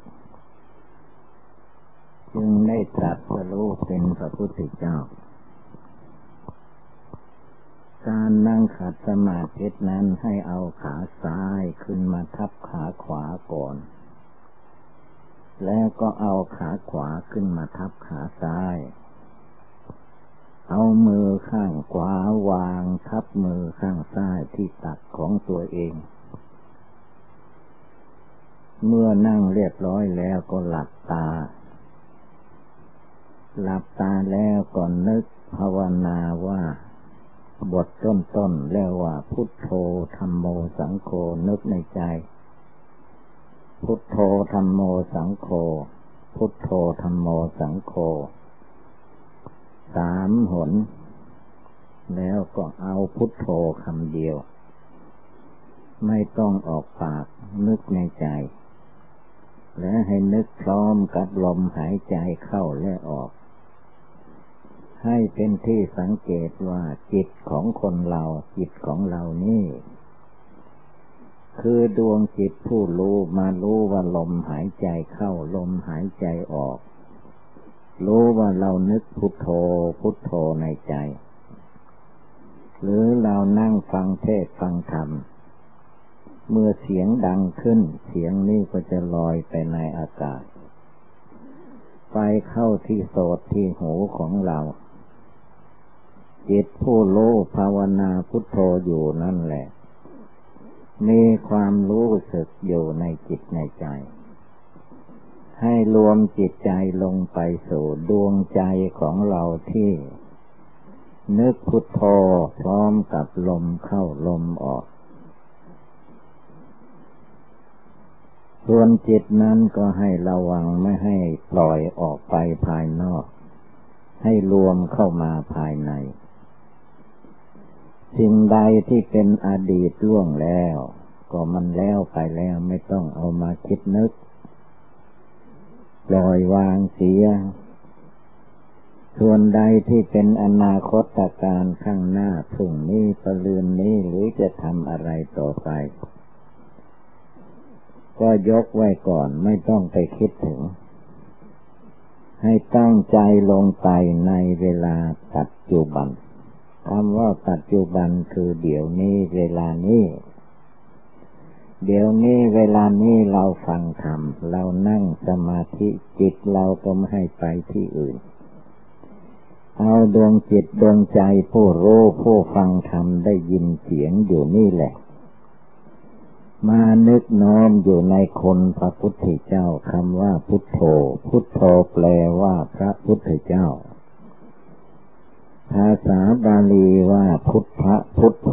จึงได้ตรัสรู้เป็นพระพุทธเจ้า การนั่งขัดสมาธินั้นให้เอาขาซ้ายขึ้นมาทับขาขวาก่อน แล้วก็เอาขาขวาขึ้นมาทับขาซ้าย เอามือข้างขวาวางทับมือข้างซ้ายที่ตักของตัวเอง เมื่อนั่งเรียบร้อยแล้วก็หลับตา หลับตาแล้วก็นึกภาวนาว่า บทต้นๆแล้วว่า พุทโธธรรมโมสังโฆนึกในใจ พุทโธธรรมโมสังโฆพุทโธธรรมโมสังโฆสามหน แล้วก็เอาพุทโธคำเดียว ไม่ต้องออกปากนึกในใจ และให้นึกพร้อมกับลมหายใจเข้าและออก ให้เป็นที่สังเกตว่าจิตของคนเรา จิตของเรานี่ คือดวงจิตผู้รู้มารู้ว่าลมหายใจเข้าลมหายใจออก รู้ว่าเรานึกพุทโธพุทโธในใจ หรือเรานั่งฟังเทศฟังธรรม เมื่อเสียงดังขึ้น เสียงนี้ก็จะลอยไปในอากาศไปเข้าที่โสดที่หูของเรา จิตผู้รู้ภาวนาพุทโธอยู่นั่นแหละ มีความรู้สึกอยู่ในจิตในใจ ให้รวมจิตใจลงไปสู่ดวงใจของเราที่ นึกพุทโธพร้อมกับลมเข้าลมออก ส่วนจิตนั้นก็ให้ระวังไม่ให้ปล่อยออกไปภายนอก ให้รวมเข้ามาภายใน สิ่งใดที่เป็นอดีตล่วงแล้ว ก็มันแล้วไปแล้วไม่ต้องเอามาคิดนึก ปล่อยวางเสีย ส่วนใดที่เป็นอนาคตการข้างหน้าพรุ่งนี้ปรืนนี้หรือจะทำอะไรต่อไป ก็ยกไว้ก่อนไม่ต้องไปคิดถึง ให้ตั้งใจลงไปในเวลาปัจจุบัน คำว่าปัจจุบันคือเดี๋ยวนี้เวลานี้ เดี๋ยวนี้เวลานี้เราฟังธรรมเรานั่งสมาธิจิตเราก็ไม่ให้ไปที่อื่น เอาดวงจิตดวงใจผู้รู้ผู้ฟังธรรมได้ยินเสียงอยู่นี่แหละ มานึกน้อมอยู่ในคนพระพุทธเจ้าคำว่าพุทโธ พุทโธแปลว่าพระพุทธเจ้า ภาษาบาลีว่าพุทธพุทโธ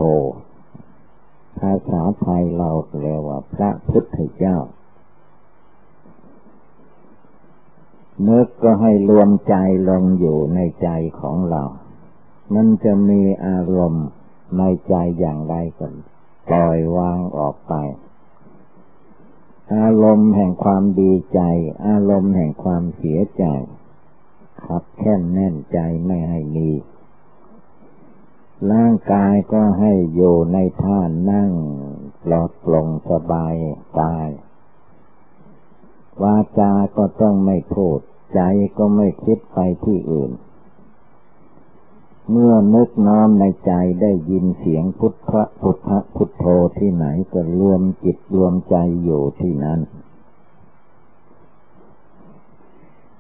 ภาษาไทยเราเรียกว่าพระพุทธเจ้านึกก็ให้รวมใจลงอยู่ในใจของเรา มันจะมีอารมณ์ในใจอย่างไรกันปล่อยวางออกไป อารมณ์แห่งความดีใจ อารมณ์แห่งความเสียใจขับแค่นแน่นใจไม่ให้มี ร่างกายก็ให้อยู่ในท่านั่งปลอดปลงสบายกายวาจาก็ต้องไม่พูด ใจก็ไม่คิดไปที่อื่น เมื่อนึกน้อมในใจได้ยินเสียงพุทธพุทธพุทโธที่ไหนก็รวมจิตรวมใจอยู่ที่นั้น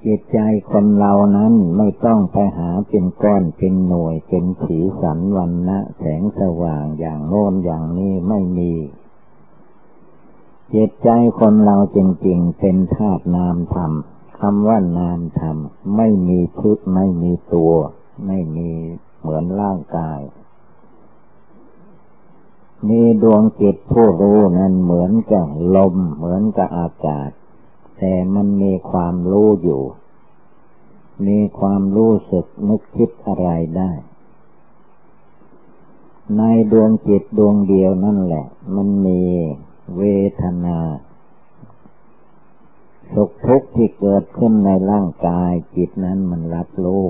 จิตใจคนเรานั้นไม่ต้องไปหาเป็นก้อนเป็นหน่วยเป็นสีสันวันนะแสงสว่างอย่างโน้นอย่างนี้ไม่มี จิตใจคนเราจริงๆเป็นธาตุนามธรรมคำว่านามธรรมไม่มีชุดไม่มีตัว ไม่มีเหมือนร่างกายมีดวงจิตผู้รู้นั้นเหมือนกับลมเหมือนกับอากาศ แต่มันมีความรู้อยู่ มีความรู้สึกนึกคิดอะไรได้ ในดวงจิตดวงเดียวนั่นแหละ มันมีเวทนาสุขทุกข์ที่เกิดขึ้นในร่างกายจิตนั้นมันรับรู้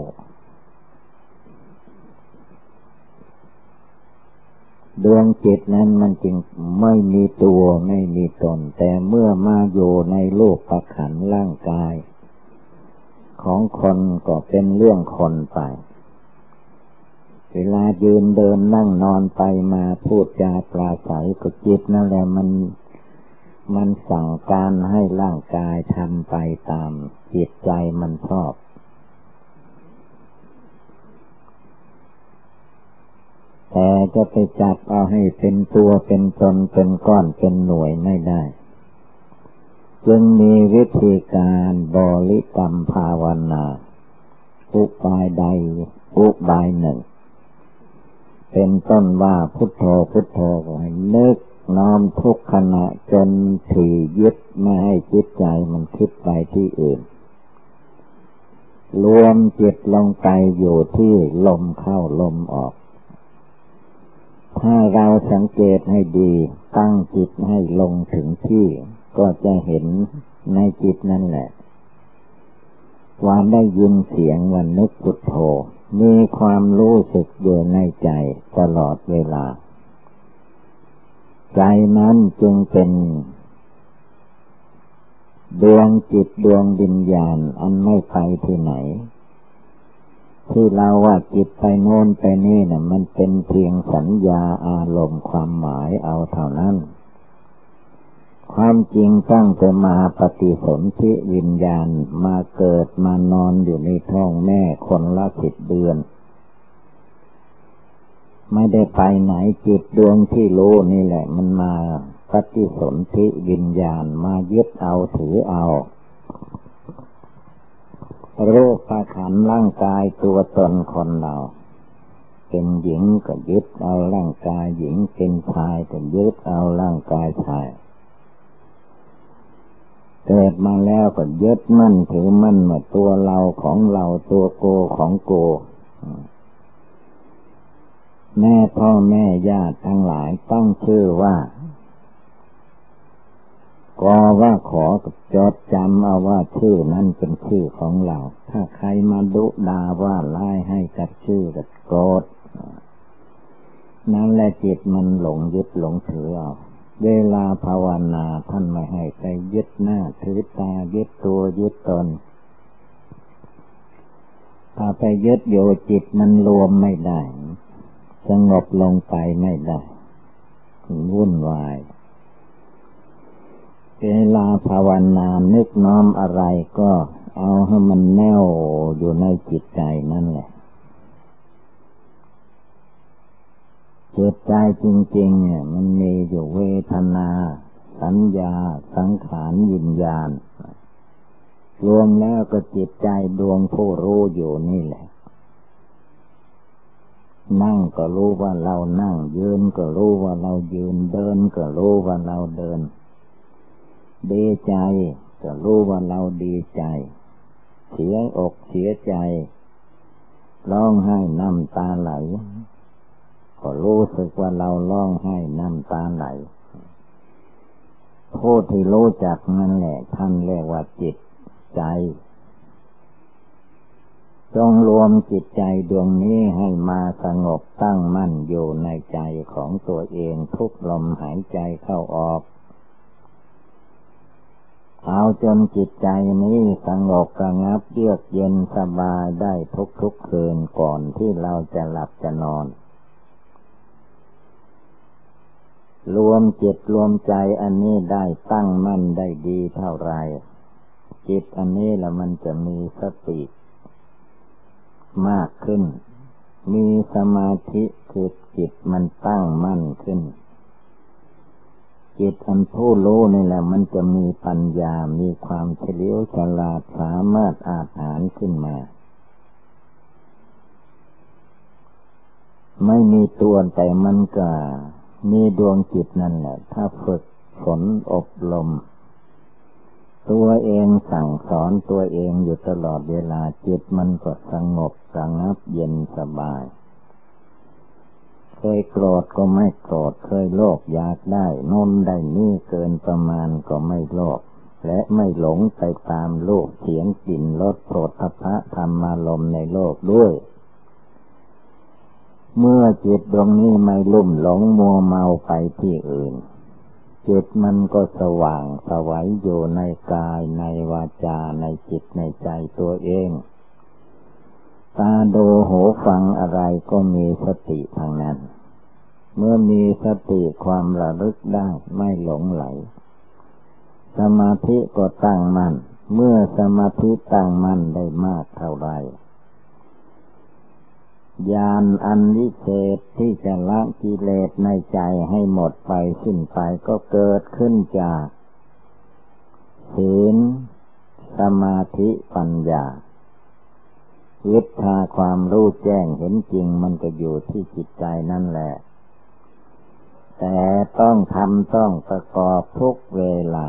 ดวงจิตนั้นมันจึงไม่มีตัวไม่มีตน แต่เมื่อมาอยู่ในโลกประขันร่างกาย ของคนก็เป็นเรื่องคนไป เวลายืนเดินนั่งนอนไปมาพูดจาปราศัยก็จิตนั่นแหละมัน มันสั่งการให้ร่างกายทำไปตามจิตใจมันชอบ แต่จะไปจับเอาให้เป็นตัวเป็นตนเป็นก้อนเป็นหน่วยไม่ได้ จึงมีวิธีการบริกรรมภาวนา อุบายใดอุบายหนึ่ง เป็นต้นว่าพุทโธพุทโธก็ให้นึกน้อมทุกขณะจนถี่ยึดไม่ให้จิตใจมันคิดไปที่อื่น รวมจิตลงไปอยู่ที่ลมเข้าลมออก ถ้าเราสังเกตให้ดี ตั้งจิตให้ลงถึงที่ ก็จะเห็นในจิตนั่นแหละ คว่าได้ยินเสียงวันนึกพุทโธ มีความรู้สึกอยู่ในใจตลอดเวลา ใจนั้นจึงเป็นดวงจิตดวงวิญญาณอันไม่ไปที่ไหน ที่เราว่าจิตไปโน้นไปนี่นะ่ะ มันเป็นเพียงสัญญาอารมณ์ความหมายเอาเท่านั้น ความจริงตั้งแต่มาปฏิสนธิวิญญาณมาเกิดมานอนอยู่ในท้องแม่คนละสิบเดือน ไม่ได้ไปไหนจิตดวงที่รู้นี่แหละ มันมาปฏิสนธิวิญญาณมายึดเอาถือเอา รูปประขันร่างกายตัวตนคนเรา เป็นหญิงก็ยึดเอาร่างกายหญิงเป็นชายก็ยึดเอาร่างกายชาย เกิดมาแล้วก็ยึดมั่นถือมั่นว่าตัวเราของเราตัวโกของโกแม่พ่อแม่ญาติทั้งหลายต้องชื่อว่า ก็ว่าขอจดจำเอาว่าชื่อนั้นเป็นชื่อของเรา ถ้าใครมาดุดาว่าไล่ให้กับชื่อกับโกรธนั่นแหละจิตมันหลงยึดหลงถือเอาเวลาภาวนาท่านไม่ให้ไปยึดหน้าถือตายึดตัวยึดตน ถ้าไปยึดโยจิตมันรวมไม่ได้ สงบลงไปไม่ได้วุ่นวาย เวลาภาวนานึกน้อมอะไรก็เอาให้มันแน่วอยู่ในจิตใจนั่นแหละจิตใจจริงๆเนี่ยมันมีอยู่เวทนา สัญญา สังขารวิญญาณ รวมแล้วก็จิตใจดวงผู้รู้อยู่นี่แหละ นั่งก็รู้ว่าเรานั่ง ยืนก็รู้ว่าเรายืน เดินก็รู้ว่าเราเดิน ดีใจก็รู้ว่าเราดีใจ เสียอกเสียใจ ร้องไห้น้ำตาไหล ก็รู้สึกว่าเราร้องไห้น้ำตาไหลผู้ที่รู้จักนั่นแหละ ท่านเรียกว่าจิตใจ จงรวมจิตใจดวงนี้ให้มาสงบตั้งมั่นอยู่ในใจของตัวเองทุกลมหายใจเข้าออก เอาจนจิตใจนี้สงบระงับเยือกเย็นสบายได้ทุกทุกคืนก่อนที่เราจะหลับจะนอน รวมจิตรวมใจอันนี้ได้ตั้งมั่นได้ดีเท่าไร จิตอันนี้ละมันจะมีสติ มากขึ้น มีสมาธิคือจิตมันตั้งมั่นขึ้น จิตอันผู้รู้นี่แหละมันจะมีปัญญา มีความเฉลียวฉลาดสามารถอาหารขึ้นมา ไม่มีตัวแต่มันก็มีดวงจิตนั่นแหละ ถ้าฝึกฝนอบรมตัวเองสั่งสอนตัวเองอยู่ตลอดเวลาจิตมันก็สงบสงับเย็นสบาย เคยโกรธก็ไม่โกรธ เคยโลภอยากได้นมได้นี่เกินประมาณก็ไม่โลภและไม่หลงไปตามโลกเสียงกลิ่นรสโผฏฐะธรรมารมในโลกด้วย เมื่อจิตดวงนี้ไม่ลุ่มหลงมัวเมาไปที่อื่น จิตมันก็สว่างสวัยอยู่ในกายในวาจาในจิตในใจตัวเอง ตาดูหูฟังอะไรก็มีสติทางนั้น เมื่อมีสติความระลึกได้ไม่หลงไหล สมาธิก็ตั้งมัน่น เมื่อสมาธิตั้งมั่นได้มากเท่าไรญาณอันวิเศษที่จะละกิเลสในใจให้หมดไปสิ้นไปก็เกิดขึ้นจากศีลสมาธิปัญญา วิชาความรู้แจ้งเห็นจริงมันก็อยู่ที่จิตใจนั่นแหละ แต่ต้องทำต้องประกอบทุกเวลา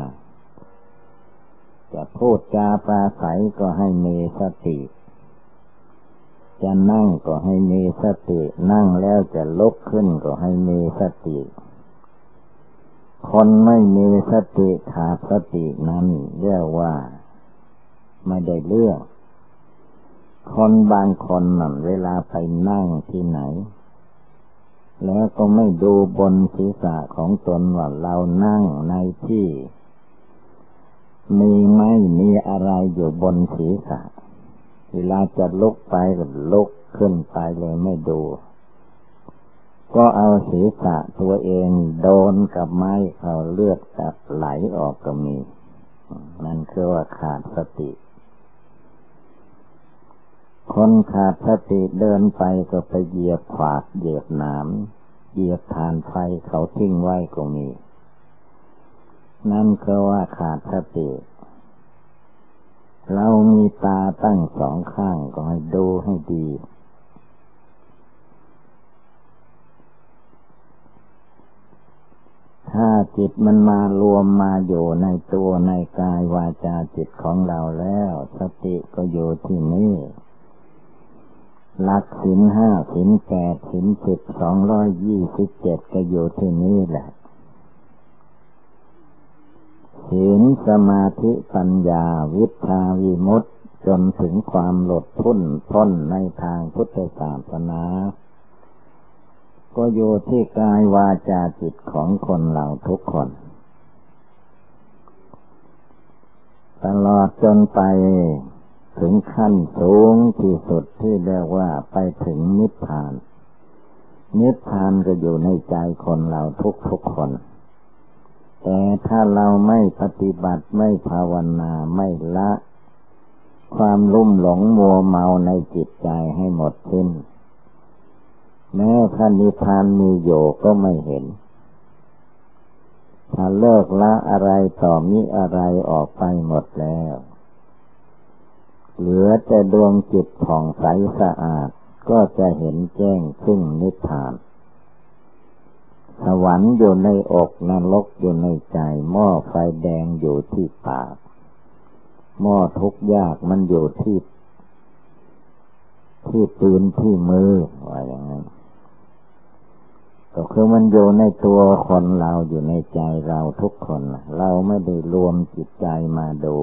จะพูดจาปราศัยก็ให้มีสติ จะนั่งก็ให้มีสติ นั่งแล้วจะลุกขึ้นก็ให้มีสติ คนไม่มีสติขาดสตินั้นเรียกว่า ไม่ได้เรื่อง คนบางคนนั่นเวลาไปนั่งที่ไหน แล้วก็ไม่ดูบนศีรษะของตนว่าเรานั่งในที่ มีไม่มีอะไรอยู่บนศีรษะ เวลาจะลุกไปก็ลุกขึ้นไปเลยไม่ดู ก็เอาศีรษะตัวเองโดนกับไม้เขาเลือดจับไหลออกก็มี นั่นคือว่าขาดสติ คนขาดสติเดินไปก็ไปเหยียบขวากเหยียบหนามเหยียบฐานไฟเขาทิ้งไว้ก็มี นั่นคือว่าขาดสติเรามีตาตั้งสองข้างก็ให้ดูให้ดี ถ้าจิตมันมารวมมาอยู่ในตัวในกายวาจาจิตของเราแล้ว สติก็อยู่ที่นี่ หลักสินห้าสินแปดสินสิบสองร้อยยี่สิบเจ็ดก็อยู่ที่นี่แหละศีลสมาธิปัญญาวิชาวิมุตติจนถึงความหลดพ้นพ้นในทางพุทธศาสนา ก็อยู่ที่กายวาจาจิตของคนเราทุกคน ตลอดจนไป ถึงขั้นสูงที่สุดที่เรียกว่าไปถึงนิพพาน นิพพานก็อยู่ในใจคนเราทุกทุกคน แต่ถ้าเราไม่ปฏิบัติไม่ภาวนาไม่ละ ความลุ่มหลงมัวเมาในจิตใจให้หมดสิ้นแม้พระนิพพานมีอยู่ก็ไม่เห็นถ้าเลิกละอะไรต่อมิอะไรออกไปหมดแล้ว เหลือแต่ดวงจิตผ่องใสสะอาด ก็จะเห็นแจ้งซึ่งนิพพาน สวรรค์อยู่ในอกนรกอยู่ในใจ หม้อไฟแดงอยู่ที่ปาก หม้อทุกยากมันอยู่ที่ที่ปืนที่มือว่าอย่างนั้นก็คือมันอยู่ในตัวคนเราอยู่ในใจเราทุกคน เราไม่ได้รวมจิตใจมาดู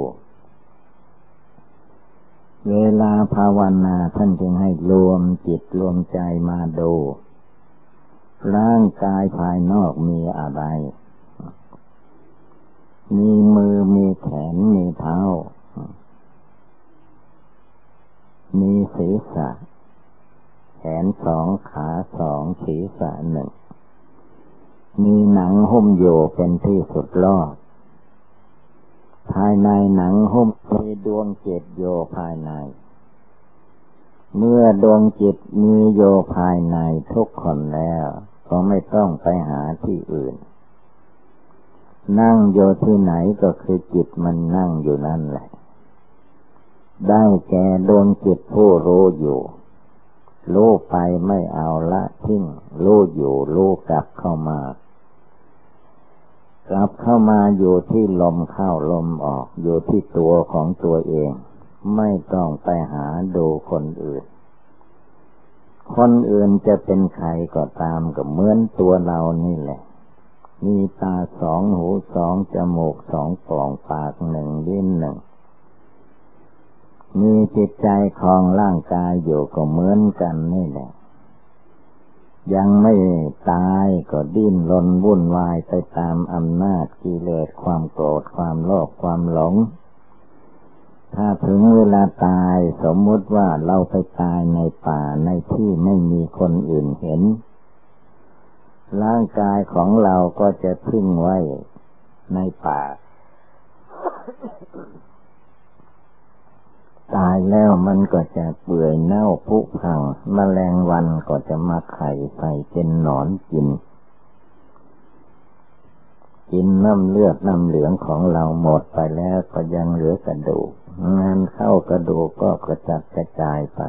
เวลาภาวนาท่านจึงให้รวมจิตรวมใจมาดู ร่างกายภายนอกมีอะไร มีมือมีแขนมีเท้า มีศีรษะ แขนสองขาสองศีรษะหนึ่ง มีหนังหุ้มโยเป็นที่สุดรอด ภายในหนังหุ้มมีดวงจิตโยภายใน เมื่อดวงจิตมีโยภายในทุกคนแล้ว ก็ไม่ต้องไปหาที่อื่น นั่งโยที่ไหนก็คือจิตมันนั่งอยู่นั่นแหละ ได้แก่ดวงจิตผู้รู้อยู่รู้ไปไม่เอาละทิ้งรู้อยู่รู้กลับเข้ามา กลับเข้ามาอยู่ที่ลมเข้าลมออกอยู่ที่ตัวของตัวเอง ไม่ต้องไปหาดูคนอื่น คนอื่นจะเป็นใครก็ตามก็เหมือนตัวเรานี่แหละ มีตาสองหูสองจมูกสองปองปากหนึ่งลิ้นหนึ่ง มีจิตใจของร่างกายอยู่ก็เหมือนกันนี่แหละ ยังไม่ตายก็ดิ้นรนวุ่นวายไปตามอำนาจกิเลสความโกรธความโลภความหลง ถ้าถึงเวลาตายสมมุติว่าเราไปตายในป่าในที่ไม่มีคนอื่นเห็น ร่างกายของเราก็จะทิ้งไว้ในป่า ตายแล้วมันก็จะเปื่อยเน่าผุพังมแมลงวันก็จะมาไข่ใส่เป็นหนอนกิน กินน้ำเลือดน้ำเหลืองของเราหมดไปแล้วก็ยังเหลือกระดูก งานเข้ากระดูกก็กระจัดกระจายไป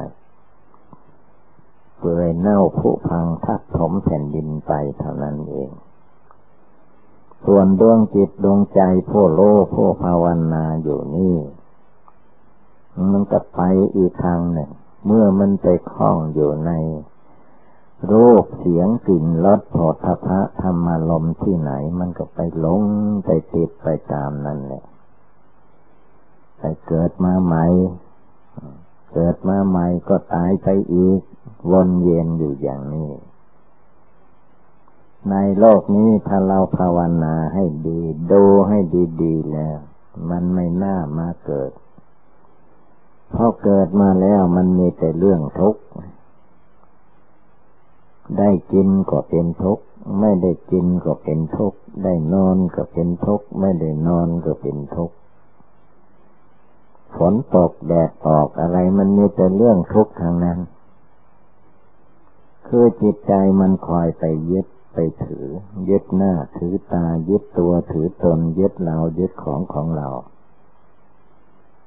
เปื่อยเน่าผุพังทับถมแผ่นดินไปเท่านั้นเองส่วนดวงจิตดวงใจผู้โลผู้ภาวนาอยู่นี่ มันก็ไปอีกทางหนึ่ง เมื่อมันไปคล้องอยู่ใน รูปเสียงกลิ่นรสโผฏฐะธรรมารมที่ไหน มันก็ไปหลงไปติดไปตามนั่นแหละไปเกิดมาใหม่เกิดมาใหม่ก็ตายไปอีก วนเวียนอยู่อย่างนี้ ในโลกนี้ถ้าเราภาวนาให้ดี ดูให้ดี ๆ แล้ว มันไม่น่ามาเกิด พอเกิดมาแล้วมันมีแต่เรื่องทุกข์ ได้กินก็เป็นทุกข์ ไม่ได้กินก็เป็นทุกข์ ได้นอนก็เป็นทุกข์ ไม่ได้นอนก็เป็นทุกข์ ฝนตกแดดออกอะไรมันมีแต่เรื่องทุกข์ทางนั้น คือจิตใจมันคอยไปยึดไปถือ ยึดหน้าถือตา ยึดตัวถือตน ยึดเรายึดของของเรา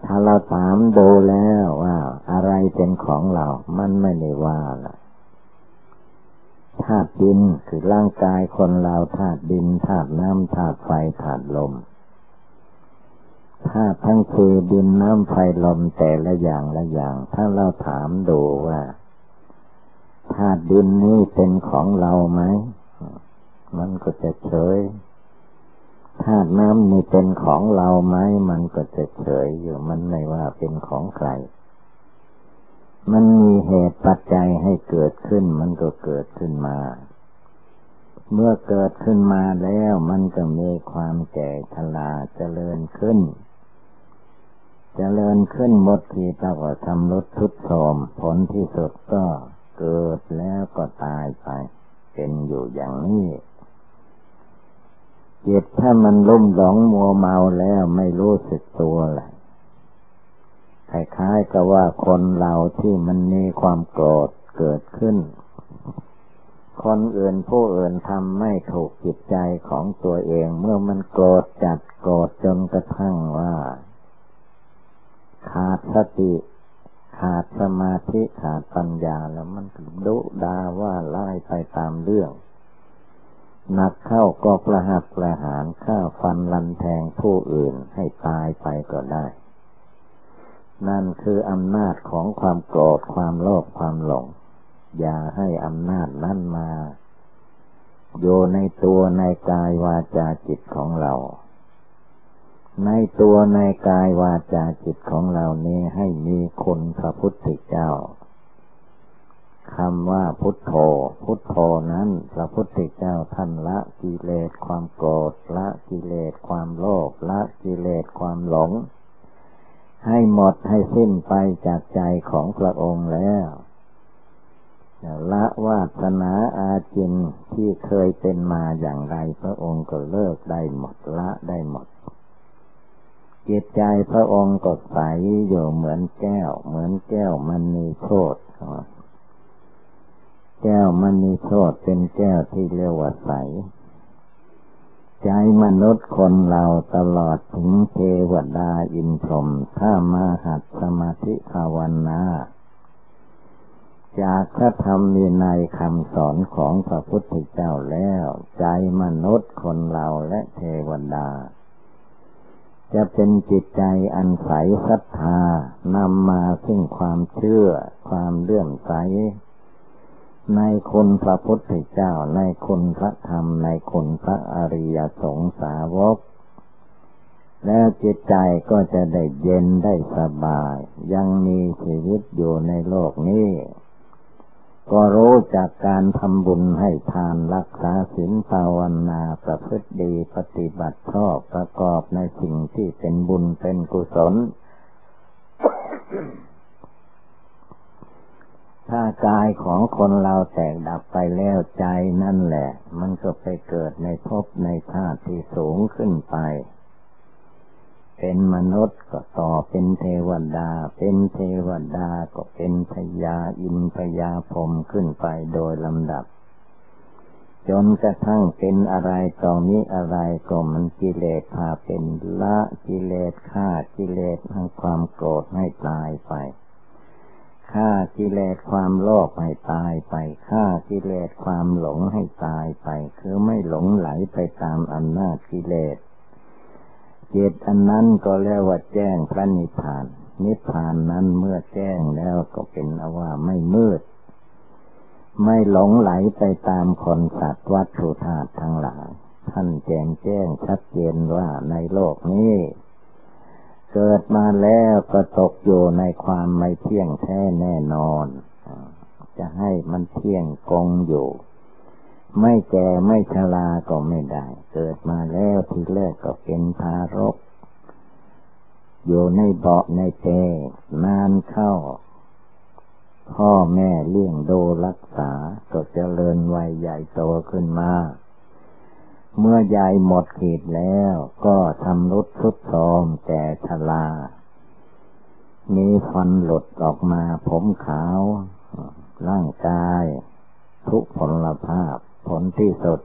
ถ้าเราถามดูแล้วว่าอะไรเป็นของเรา มันไม่ได้ว่าละธาตุดินคือร่างกายคนเราธาตุดินธาตุน้ำธาตุไฟธาตุลมธาตุทั้งคือดินน้ำไฟลมแต่ละอย่างละอย่าง ถ้าเราถามดูว่าธาตุดินนี้เป็นของเราไหม มันก็จะเฉย ธาตุน้ำนี่เป็นของเราไหมมันก็จะเฉยอยู่มันไม่ว่าเป็นของใคร มันมีเหตุปัจจัยให้เกิดขึ้น มันก็เกิดขึ้นมา เมื่อเกิดขึ้นมาแล้วมันก็มีความแก่ชราเจริญขึ้นเจริญขึ้นหมดทีตาก็ทำลดทุดโทมผลที่สุดก็เกิดแล้วก็ตายไป เป็นอยู่อย่างนี้ จิตถ้ามันลุ่มหลงมัวเมาแล้วไม่รู้สึกตัวแหละคล้ายๆกับว่าคนเราที่มันมีความโกรธเกิดขึ้น คนอื่นผู้อื่นทำไม่ถูกจิตใจของตัวเอง เมื่อมันโกรธจัดโกรธจนกระทั่งว่า ขาดสติขาดสมาธิขาดปัญญาแล้วมันดุดาว่าไล่ไปตามเรื่อง หนักเข้าก็ประหักประหารฆ่าฟันลันแทงผู้อื่นให้ตายไปก็ได้ นั่นคืออำนาจของความโกรธความโลภความหลง อย่าให้อำนาจนั้นมา โยในตัวในกายวาจาจิตของเรา ในตัวในกายวาจาจิตของเรานี้ให้มีคนพระพุทธเจ้า คำว่าพุทโธ พุทโธนั้นพระพุทธเจ้าท่านละกิเลสความโกรธละกิเลสความโลภละกิเลสความหลง ให้หมดให้สิ้นไปจากใจของพระองค์แล้วละวาสนาอาจินที่เคยเป็นมาอย่างไรพระองค์ก็เลิกได้หมดละได้หมด จิตใจพระองค์ก็ใสอยู่เหมือนแก้ว เหมือนแก้วมันมีโทษ แก้วมณีโชตเป็นแก้วที่เรียกว่าใส ใจมนุษย์คนเราตลอดถึงเทวดาอินพรหมถ้ามาหัดสมาธิภาวนาจากพระธรรมมีในคำสอนของพระพุทธเจ้าแล้ว ใจมนุษย์คนเราและเทวดา จะเป็นจิตใจอันใสศรัทธานำมาซึ่งความเชื่อ ความเลื่อมใส ในคุณพระพุทธเจ้า ในคุณพระธรรม ในคุณพระอริยสงสาวก แล้วจิตใจก็จะได้เย็นได้สบาย ยังมีชีวิตอยู่ในโลกนี้ ก็รู้จากการทำบุญให้ทานรักษาศีลภาวนาประพฤติดีปฏิบัติชอบประกอบในสิ่งที่เป็นบุญเป็นกุศล ถ้ากายของคนเราแตกดับไปแล้วใจนั่นแหละ มันก็ไปเกิดในภพในชาติที่สูงขึ้นไป เป็นมนุษย์ก็ต่อเป็นเทวดา เป็นเทวดาก็เป็นพญาอินพญาพรมขึ้นไปโดยลำดับ จนกระทั่งเป็นอะไรต่อนี้อะไรก็มันกิเลสพาเป็นละกิเลสฆ่ากิเลสทั้งความโกรธให้ตายไป ฆ่ากิเลสความโลภให้ตายไปฆ่ากิเลสความหลงให้ตายไป คือไม่หลงไหลไปตามอำนาจกิเลสเจตอันนั้นก็เรียกว่าแจ้งพระนิพพาน นิพพานนั้นเมื่อแจ้งแล้วก็เป็นอว่าไม่มืด ไม่หลงไหลไปตามคนสัตว์วัตถุธาตุทั้งหลายท่านแจ้งแจ้งชัดเจนว่าในโลกนี้ เกิดมาแล้วก็ตกอยู่ในความไม่เที่ยงแท้แน่นอน จะให้มันเที่ยงกงอยู่ ไม่แก่ไม่ชราก็ไม่ได้ เกิดมาแล้วทีแรกก็เป็นทารก อยู่ในเบาะในเตนานเข้า พ่อแม่เลี้ยงดูรักษาก็เจริญวัยใหญ่โตขึ้นมา เมื่อยายหมดเขีดแล้วก็ทำรุดทุดโทรมแก่ชลา มีฟันหลุดออกมาผมขาว ร่างกาย ทุกผลภาพผลที่สุด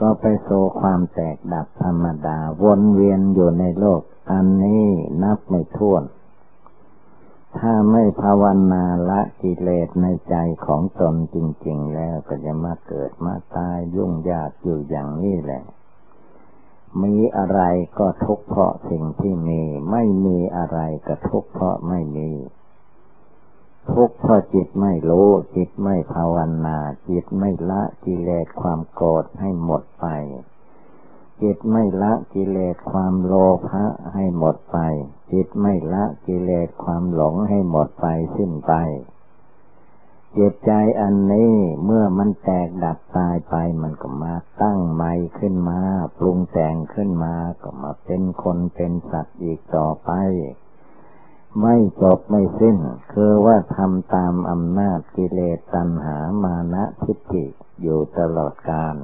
ก็ไปโซความแตกดับธรรมดาวนเวียนอยู่ในโลก อันนี้นับไม่ถ้วน ถ้าไม่ภาวนาละกิเลสในใจของตนจริง ๆ แล้วก็จะมาเกิดมาตายยุ่งยากอยู่อย่างนี้แหละ มีอะไรก็ทุกข์เพราะสิ่งที่มี ไม่มีอะไรก็ทุกข์เพราะไม่มี ทุกข์เพราะจิตไม่รู้ จิตไม่ภาวนา จิตไม่ละกิเลสความโกรธให้หมดไป จิตไม่ละกิเลสความโลภะให้หมดไป จิตไม่ละกิเลสความหลงให้หมดไปสิ้นไป จิตใจอันนี้เมื่อมันแตกดับตายไปมันก็มาตั้งใหม่ขึ้นมา ปรุงแต่งขึ้นมาก็มาเป็นคนเป็นสัตว์อีกต่อไป ไม่จบไม่สิ้น คือว่าทำตามอำนาจกิเลสตัณหามานะทิฏฐิอยู่ตลอดกาล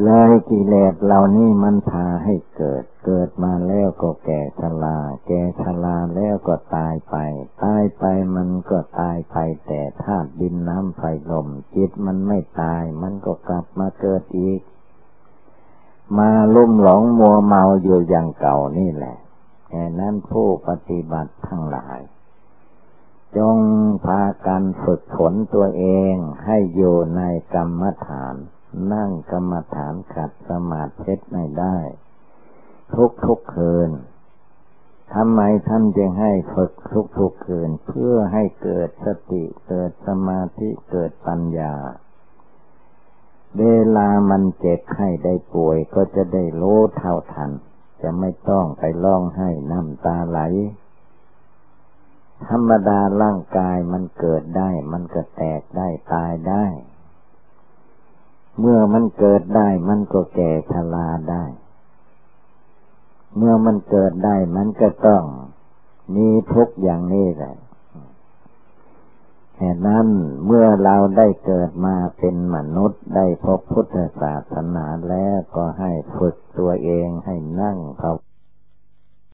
เลยกิเลสเหล่านี้มันพาให้เกิด เกิดมาแล้วก็แก่ชรา แก่ชราแล้วก็ตายไป ตายไปมันก็ตายไปแต่ธาตุดินน้ำไฟลม จิตมันไม่ตาย มันก็กลับมาเกิดอีก มาลุ่มหลงมัวเมาอยู่อย่างเก่านี่แหละแค่นั้นผู้ปฏิบัติทั้งหลาย จงพากันฝึกฝนตัวเองให้อยู่ในกรรมฐาน นั่งกรรมฐานขัดสมาธิไม่ได้ ทุกทุกคืนทำไมท่านจึงให้ฝึกทุกทุกคืนเพื่อให้เกิดสติเกิดสมาธิเกิดปัญญา เวลามันเจ็บไข้ได้ป่วยก็จะได้รู้เท่าทัน จะไม่ต้องไปร้องให้น้ำตาไหล ธรรมดาร่างกายมันเกิดได้ มันก็แตกได้ตายได้ เมื่อมันเกิดได้มันก็แก่ชราได้ เมื่อมันเกิดได้มันก็ต้องมีทุกอย่างนี้แหละแห่นั้นเมื่อเราได้เกิดมาเป็นมนุษย์ได้พบพุทธศาสนาแล้วก็ให้ฝึกตัวเองให้นั่งภาว